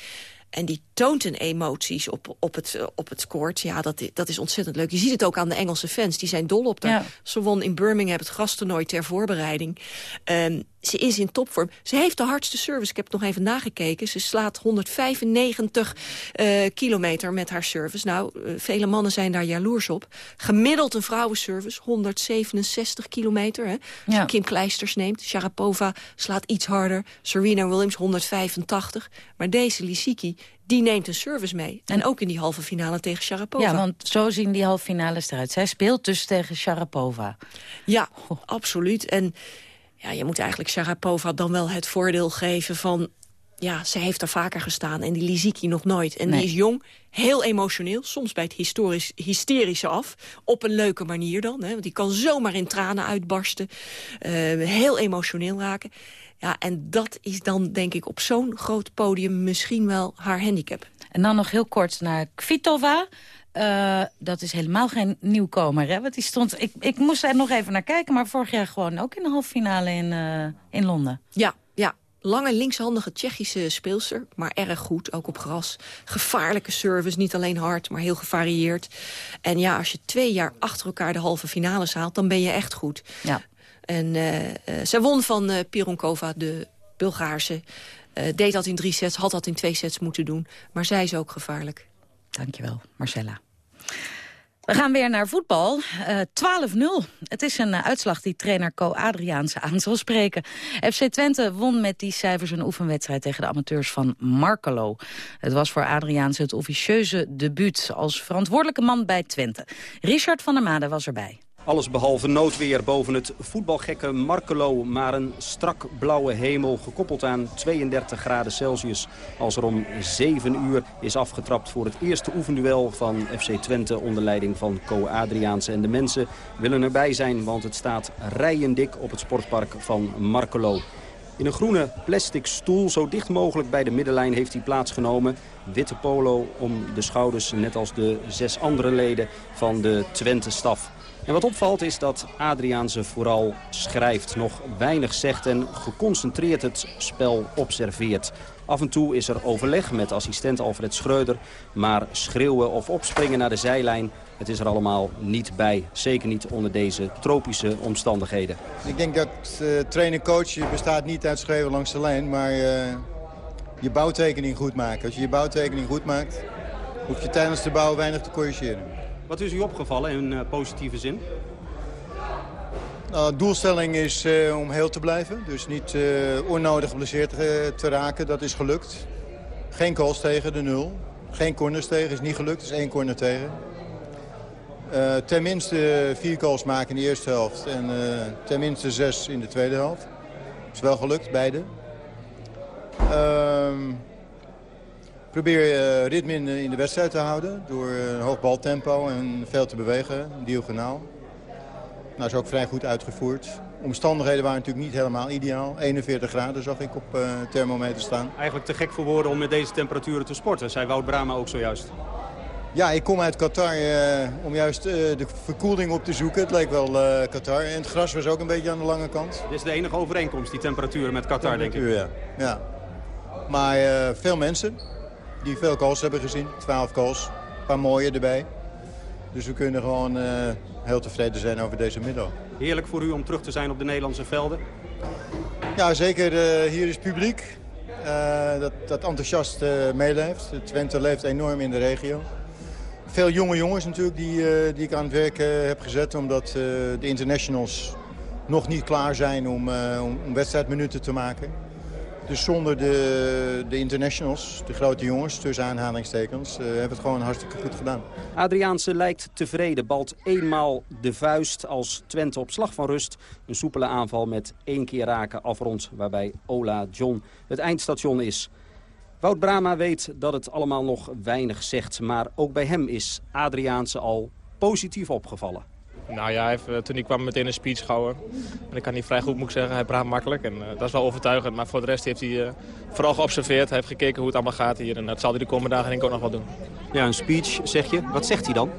En die toont een emoties op, op, het, op het koord. Ja, dat, dat is ontzettend leuk. Je ziet het ook aan de Engelse fans. Die zijn dol op haar. Ja. Ze won in Birmingham het grastoernooi ter voorbereiding. Um, ze is in topvorm. Ze heeft de hardste service. Ik heb het nog even nagekeken. Ze slaat 195 uh, kilometer met haar service. Nou, uh, vele mannen zijn daar jaloers op. Gemiddeld een vrouwenservice, 167 kilometer. Hè. Als Ja. Kim Kleisters neemt. Sharapova slaat iets harder. Serena Williams 185. Maar deze Lisicki, die neemt een service mee. En ook in die halve finale tegen Sharapova. Ja, want zo zien die halve finales eruit. Zij speelt dus tegen Sharapova. Ja, absoluut. En ja, je moet eigenlijk Sharapova dan wel het voordeel geven van... ja, ze heeft er vaker gestaan en die Lisicki nog nooit. En Nee. die is jong, heel emotioneel, soms bij het historisch, hysterische af. Op een leuke manier dan, hè, want die kan zomaar in tranen uitbarsten. eh, heel emotioneel raken. Ja, en dat is dan, denk ik, op zo'n groot podium misschien wel haar handicap. En dan nog heel kort naar Kvitova. Eh, dat is helemaal geen nieuwkomer, hè? Want die stond, ik, ik moest er nog even naar kijken, maar vorig jaar gewoon ook in de halve finale in, eh, in Londen. Ja, ja. Lange linkshandige Tsjechische speelster, maar erg goed, ook op gras. Gevaarlijke service, niet alleen hard, maar heel gevarieerd. En ja, als je twee jaar achter elkaar de halve finales haalt, dan ben je echt goed. Ja. En eh eh, zij won van Pironkova, de Bulgaarse. Deed dat in drie sets, had dat in twee sets moeten doen. Maar zij is ook gevaarlijk. Dankjewel, Marcella. We gaan weer naar voetbal. Eh 12-0. Het is een eh, uitslag die trainer Co Adriaanse aan zal spreken. FC Twente won met die cijfers een oefenwedstrijd tegen de amateurs van Markelo. Het was voor Adriaanse het officieuze debuut als verantwoordelijke man bij Twente. Richard van der Made was erbij. Alles behalve noodweer boven het voetbalgekke Markelo. Maar een strak blauwe hemel gekoppeld aan 32 graden Celsius. Als er om 7 uur is afgetrapt voor het eerste oefenduel van FC Twente onder leiding van Co Adriaanse. En de mensen willen erbij zijn, want het staat rijendik op het sportpark van Markelo. In een groene plastic stoel, zo dicht mogelijk bij de middenlijn, heeft hij plaatsgenomen. Witte polo om de schouders, net als de zes andere leden van de Twente-staf. En wat opvalt is dat Adriaanse vooral schrijft, nog weinig zegt en geconcentreerd het spel observeert. Af en toe is er overleg met assistent Alfred Schreuder, maar schreeuwen of opspringen naar de zijlijn, het is er allemaal niet bij. Zeker niet onder deze tropische omstandigheden. Ik denk dat uh, trainer-coach bestaat niet uit schreeuwen langs de lijn, maar uh, je bouwtekening goed maken. Als je je bouwtekening goed maakt, hoef je tijdens de bouw weinig te corrigeren. Wat is u opgevallen in uh, positieve zin? Nou, doelstelling is uh, om heel te blijven. Dus niet uh, onnodig geblesseerd te, raken. Dat is gelukt. Geen calls tegen, de nul. Geen corners tegen, is niet gelukt. is één corner tegen. Uh, ten minste vier calls maken in de eerste helft. En ten minste zes in de tweede helft. Is wel gelukt, beide. Ehm, probeer uh, ritme in, in, de wedstrijd te houden door een hoog baltempo en veel te bewegen, diagonaal. Nou, is ook vrij goed uitgevoerd. Omstandigheden waren natuurlijk niet helemaal ideaal. 41 graden zag ik op uh, thermometer staan. Eigenlijk te gek voor woorden om met deze temperaturen te sporten, zei Wout Brama ook zojuist. Ja, ik kom uit Qatar uh, om juist uh, de verkoeling op te zoeken. Het leek wel Qatar. En het gras was ook een beetje aan de lange kant. Dit is de enige overeenkomst, die temperaturen met Qatar, denk ik. Ja. ja. Maar veel mensen die veel calls hebben gezien. 12 calls. Een paar mooie erbij. Dus we kunnen gewoon uh, heel tevreden zijn over deze middag. Heerlijk voor u om terug te zijn op de Nederlandse velden? Ja, zeker. Uh, hier is publiek. Uh, dat, dat enthousiast meeleeft. Twente leeft enorm in de regio. Veel jonge jongens natuurlijk die, die ik aan het werk heb gezet. Omdat de internationals nog niet klaar zijn om, om, om wedstrijdminuten te maken. Dus zonder de, de internationals, de grote jongens, tussen aanhalingstekens, uh, hebben het gewoon hartstikke goed gedaan. Adriaanse lijkt tevreden, balt eenmaal de vuist als Twente op slag van rust. Een soepele aanval met één keer raken afrond, waarbij Ola John het eindstation is. Wout Brama weet dat het allemaal nog weinig zegt, maar ook bij hem is Adriaanse al positief opgevallen. Nou ja, heeft, toen hij kwam meteen een speech gehouden. En ik kan niet vrij goed, moet zeggen. Hij praat makkelijk en uh, dat is wel overtuigend. Maar voor de rest heeft hij uh, vooral geobserveerd. Hij heeft gekeken hoe het allemaal gaat hier. En dat zal hij de komende dagen denk ik ook nog wel doen. Ja, een speech zeg je. Wat zegt hij dan?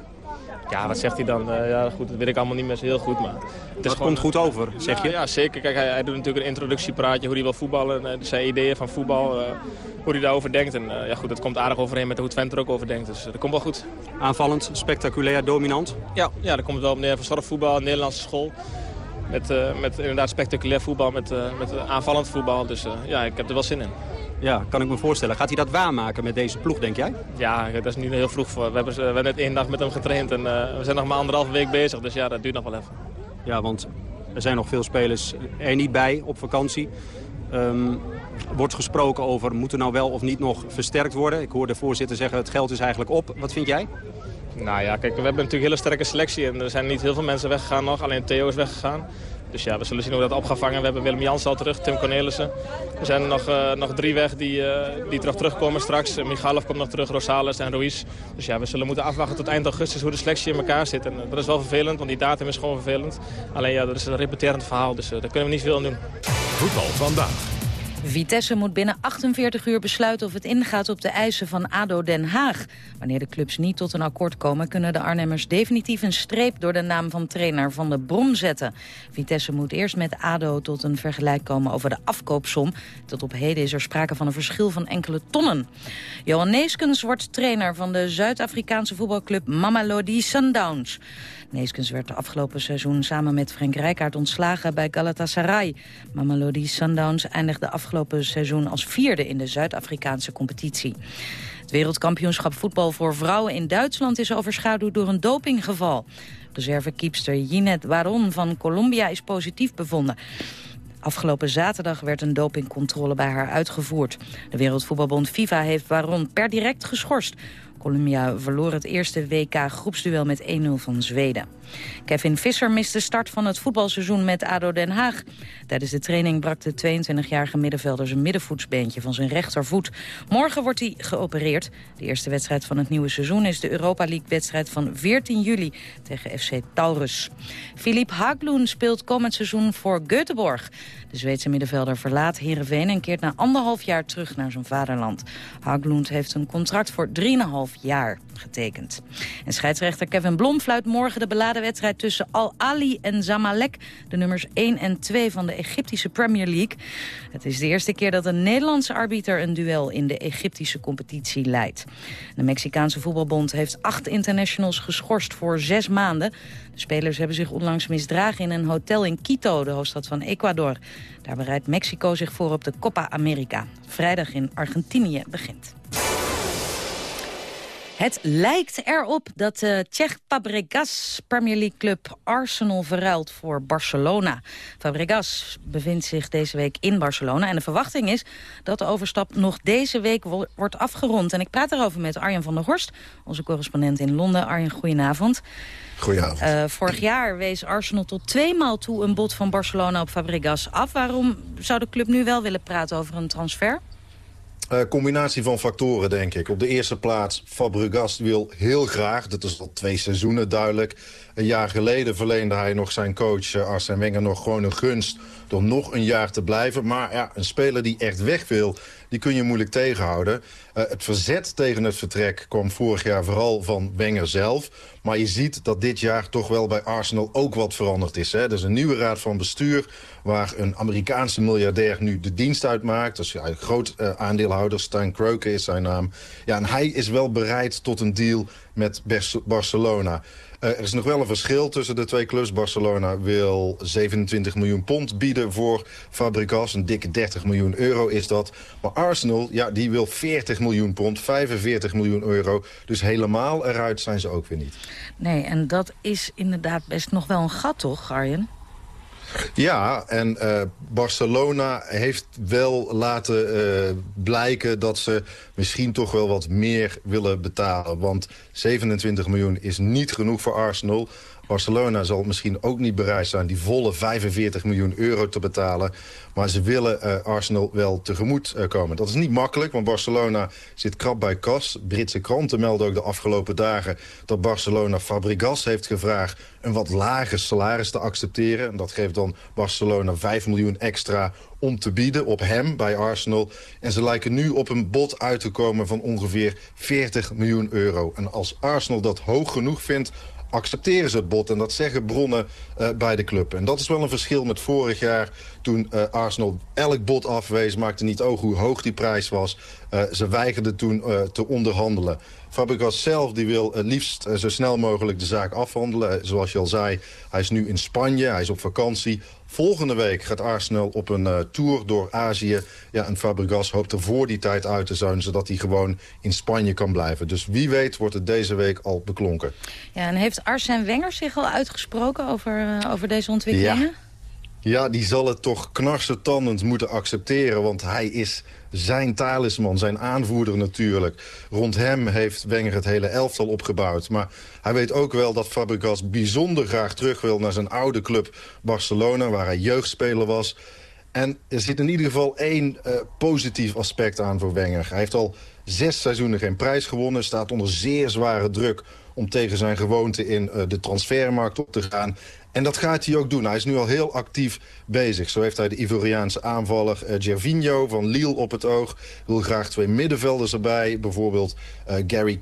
Ja, wat zegt hij dan? Uh, ja, goed, dat weet ik allemaal niet meer zo heel goed. Maar het is gewoon... komt goed over, zeg je? Ja, ja zeker. Kijk, hij, hij, doet natuurlijk een introductiepraatje, hoe hij wil voetballen. zijn ideeën van voetbal, hoe hij daarover denkt. En ja, goed, dat komt aardig overeen met hoe Twente er ook over denkt. Dus dat komt wel goed. Aanvallend, spectaculair, dominant? Ja, ja daar komt het wel op neer. Verzorgd voetbal, Nederlandse school. met, met inderdaad spectaculair voetbal, met, met aanvallend voetbal. Dus ja, ik heb er wel zin in. Ja, kan ik me voorstellen. Gaat hij dat waarmaken met deze ploeg, denk jij? Ja, dat is nu heel vroeg voor. We hebben, we hebben net één dag met hem getraind en we zijn nog maar anderhalve week bezig. Dus ja, dat duurt nog wel even. Ja, want er zijn nog veel spelers er niet bij op vakantie. Um, wordt gesproken over, moet er nou wel of niet nog versterkt worden? Ik hoor de voorzitter zeggen, het geld is eigenlijk op. Wat vind jij? Nou ja, kijk, we hebben natuurlijk een hele sterke selectie. En er zijn niet heel veel mensen weggegaan nog. Alleen Theo is weggegaan. Dus ja, we zullen zien hoe dat opgevangen. We hebben Willem Jans al terug, Tim Cornelissen. Er zijn nog, uh, nog drie weg die, uh, die terug terugkomen straks. Uh, Michalov komt nog terug, Rosales en Ruiz. Dus ja, we zullen moeten afwachten tot eind augustus hoe de selectie in elkaar zit. En dat is wel vervelend, want die datum is gewoon vervelend. Alleen ja, dat is een repeterend verhaal, dus daar kunnen we niet veel aan doen. Voetbal vandaag. Vitesse moet binnen 48 uur besluiten of het ingaat op de eisen van ADO Den Haag. Wanneer de clubs niet tot een akkoord komen... kunnen de Arnhemmers definitief een streep door de naam van trainer Van de Brom zetten. Vitesse moet eerst met ADO tot een vergelijk komen over de afkoopsom. Tot op heden is er sprake van een verschil van enkele tonnen. Johan Neeskens wordt trainer van de Zuid-Afrikaanse voetbalclub Mamelodi Sundowns. Neeskens werd de afgelopen seizoen samen met Frank Rijkaard ontslagen bij Galatasaray. Mamelodi Sundowns eindigde afgelopen seizoen als vierde in de Zuid-Afrikaanse competitie. Het wereldkampioenschap voetbal voor vrouwen in Duitsland is overschaduwd door een dopinggeval. Reservekeepster Jinet Waron van Colombia is positief bevonden. Afgelopen zaterdag werd een dopingcontrole bij haar uitgevoerd. De Wereldvoetbalbond FIFA heeft Waron per direct geschorst. Colombia verloor het eerste WK-groepsduel met 1-0 van Zweden. Kevin Visser mist de start van het voetbalseizoen met ADO Den Haag. Tijdens de training brak de 22-jarige middenvelder zijn middenvoetsbeentje van zijn rechtervoet. Morgen wordt hij geopereerd. De eerste wedstrijd van het nieuwe seizoen is de Europa League-wedstrijd van 14 juli tegen FC Taurus. Philippe Haglund speelt komend seizoen voor Göteborg. De Zweedse middenvelder verlaat Heerenveen en keert na anderhalf jaar terug naar zijn vaderland. Haglund heeft een contract voor 3,5 jaar getekend. En scheidsrechter Kevin Blom fluit morgen de beladen wedstrijd tussen Al-Ali en Zamalek, de nummers 1 en 2 van de Egyptische Premier League. Het is de eerste keer dat een Nederlandse arbiter een duel in de Egyptische competitie leidt. De Mexicaanse voetbalbond heeft acht internationals geschorst voor zes maanden. De spelers hebben zich onlangs misdragen in een hotel in Quito, de hoofdstad van Ecuador. Daar bereidt Mexico zich voor op de Copa America. Vrijdag in Argentinië begint. Het lijkt erop dat de Tsjech Fabregas Premier League club Arsenal verruilt voor Barcelona. Fabregas bevindt zich deze week in Barcelona en de verwachting is dat de overstap nog deze week wordt afgerond. En ik praat erover met Arjen van der Horst, onze correspondent in Londen. Arjen, goedenavond. Goedenavond. Uh, vorig jaar wees Arsenal tot tweemaal toe een bod van Barcelona op Fabregas af. Waarom zou de club nu wel willen praten over een transfer? Uh, combinatie van factoren, denk ik. Op de eerste plaats, Fabregas wil heel graag, dat is al twee seizoenen duidelijk... Een jaar geleden verleende hij nog zijn coach uh, Arsene Wenger nog gewoon een gunst... door nog een jaar te blijven. Maar ja, een speler die echt weg wil, die kun je moeilijk tegenhouden. Uh, het verzet tegen het vertrek kwam vorig jaar vooral van Wenger zelf. Maar je ziet dat dit jaar toch wel bij Arsenal ook wat veranderd is. Hè? Er is een nieuwe raad van bestuur waar een Amerikaanse miljardair nu de dienst uitmaakt. Is ja, een groot uh, aandeelhouder, Stan Kroenke is zijn naam. Ja, en hij is wel bereid tot een deal met Barcelona. Uh, er is nog wel een verschil tussen de twee clubs. Barcelona wil 27 miljoen pond bieden voor Fabregas. Een dikke 30 miljoen euro is dat. Maar Arsenal, ja, die wil 40 miljoen pond, 45 miljoen euro. Dus helemaal eruit zijn ze ook weer niet. Nee, en dat is inderdaad best nog wel een gat, toch, Arjen? Ja, en uh, Barcelona heeft wel laten uh, blijken dat ze misschien toch wel wat meer willen betalen. Want 27 miljoen is niet genoeg voor Arsenal. Barcelona zal misschien ook niet bereid zijn die volle 45 miljoen euro te betalen. Maar ze willen uh, Arsenal wel tegemoet uh, komen. Dat is niet makkelijk, want Barcelona zit krap bij kas. Britse kranten melden ook de afgelopen dagen... dat Barcelona Fabregas heeft gevraagd een wat lager salaris te accepteren. En dat geeft dan Barcelona 5 miljoen extra om te bieden op hem bij Arsenal. En ze lijken nu op een bod uit te komen van ongeveer 40 miljoen euro. En als Arsenal dat hoog genoeg vindt accepteren ze het bod. En dat zeggen bronnen uh, bij de club. En dat is wel een verschil met vorig jaar toen uh, Arsenal elk bod afwees. Maakte niet oog hoe hoog die prijs was. Uh, ze weigerden toen te onderhandelen. Fabregas zelf die wil het liefst zo snel mogelijk de zaak afhandelen. zoals je al zei, hij is nu in Spanje, hij is op vakantie. Volgende week gaat Arsenal op een uh, tour door Azië. Ja, en Fabregas hoopt er voor die tijd uit te zijn... zodat hij gewoon in Spanje kan blijven. Dus wie weet wordt het deze week al beklonken. Ja, en heeft Arsène Wenger zich al uitgesproken over, uh, over deze ontwikkelingen? Ja. Ja, die zal het toch knarsetandend moeten accepteren. Want hij is zijn talisman, zijn aanvoerder natuurlijk. Rond hem heeft Wenger het hele elftal opgebouwd. Maar hij weet ook wel dat Fabregas bijzonder graag terug wil... naar zijn oude club Barcelona, waar hij jeugdspeler was. En er zit in ieder geval één uh, positief aspect aan voor Wenger. Hij heeft al zes seizoenen geen prijs gewonnen. Staat onder zeer zware druk om tegen zijn gewoonte in uh, de transfermarkt op te gaan. En dat gaat hij ook doen. Hij is nu al heel actief bezig. Zo heeft hij de Ivoriaanse aanvaller uh, Gervinho van Lille op het oog. Wil graag twee middenvelders erbij. Bijvoorbeeld uh, Gary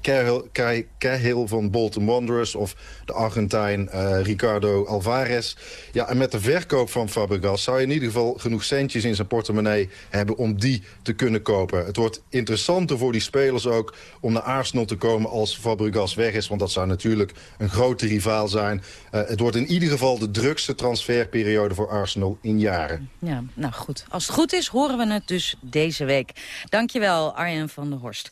Cahill, van Bolton Wanderers... of de Argentijn uh, Ricardo Alvarez. Ja, en met de verkoop van Fabregas zou je in ieder geval genoeg centjes in zijn portemonnee hebben... om die te kunnen kopen. Het wordt interessanter voor die spelers ook om naar Arsenal te komen als Fabregas weg is. Want dat zou natuurlijk een grote rivaal zijn. het wordt in ieder geval de drukste transferperiode voor Arsenal in jaren. Ja, nou goed. Als het goed is, horen we het dus deze week. Dankjewel, Arjen van der Horst.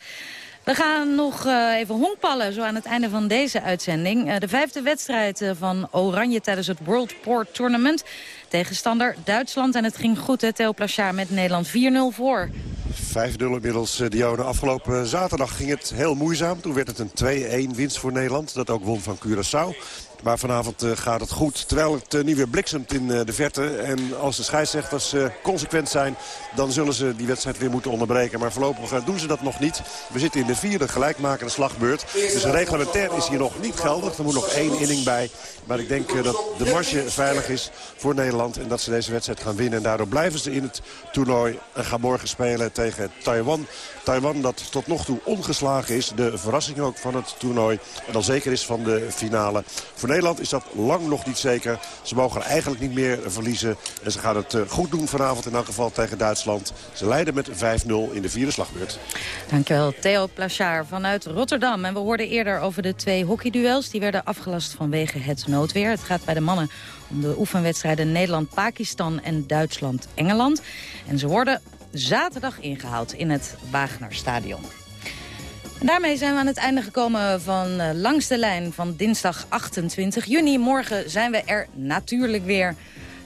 We gaan nog uh, even honkballen, zo aan het einde van deze uitzending. Uh, de vijfde wedstrijd uh, van Oranje tijdens het World Port Tournament. Tegenstander Duitsland en het ging goed, hè, Theo Plachard met Nederland 4-0 voor. 5-0 inmiddels, Dionne. Afgelopen zaterdag ging het heel moeizaam. Toen werd het een 2-1 winst voor Nederland. Dat ook won van Curaçao. Maar vanavond uh, gaat het goed. Terwijl het uh, nu weer bliksemt in uh, de verte. En als de scheidsrechters consequent zijn... dan zullen ze die wedstrijd weer moeten onderbreken. Maar voorlopig doen ze dat nog niet. We zitten in de vierde gelijkmakende slagbeurt. Dus reglementair is hier nog niet geldig. Er moet nog één inning bij. Maar ik denk dat de marge veilig is voor Nederland. En dat ze deze wedstrijd gaan winnen. En daardoor blijven ze in het toernooi. En gaan morgen spelen tegen Taiwan. Taiwan dat tot nog toe ongeslagen is. De verrassing ook van het toernooi. En dan zeker is van de finale. Nederland is dat lang nog niet zeker. Ze mogen eigenlijk niet meer verliezen. En ze gaan het goed doen vanavond in elk geval tegen Duitsland. Ze leiden met 5-0 in de vierde slagbeurt. Dankjewel Theo Plachard vanuit Rotterdam. En we hoorden eerder over de twee hockeyduels. Die werden afgelast vanwege het noodweer. Het gaat bij de mannen om de oefenwedstrijden Nederland-Pakistan en Duitsland-Engeland. En ze worden zaterdag ingehaald in het Wagenerstadion. Daarmee zijn we aan het einde gekomen van uh, Langs de Lijn van dinsdag 28 juni. Morgen zijn we er natuurlijk weer.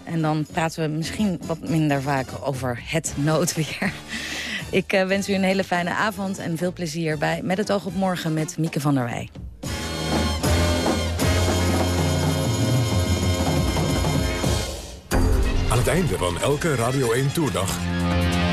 En dan praten we misschien wat minder vaak over het noodweer. Ik uh, wens u een hele fijne avond en veel plezier bij Met het oog op morgen met Mieke van der Wij. Aan het einde van elke Radio 1 Toerdag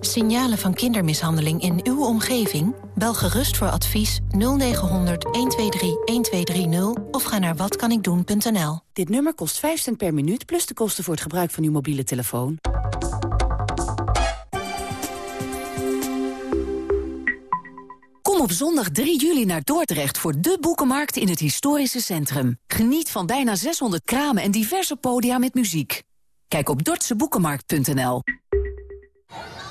Signalen van kindermishandeling in uw omgeving? Bel gerust voor advies 0900 123 1230 of ga naar watkanikdoen.nl. Dit nummer kost 5 cent per minuut plus de kosten voor het gebruik van uw mobiele telefoon. Kom op zondag 3 juli naar Dordrecht voor de boekenmarkt in het historische centrum. Geniet van bijna 600 kramen en diverse podia met muziek. Kijk op dordtseboekenmarkt.nl.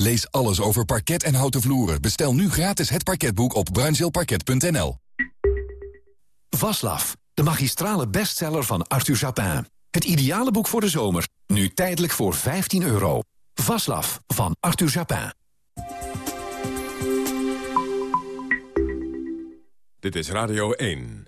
Lees alles over parket en houten vloeren. Bestel nu gratis het parketboek op bruinzeelparket.nl. Vaslav, de magistrale bestseller van Arthur Japin. Het ideale boek voor de zomer, nu tijdelijk voor 15 euro. Vaslav van Arthur Japin. Dit is Radio 1.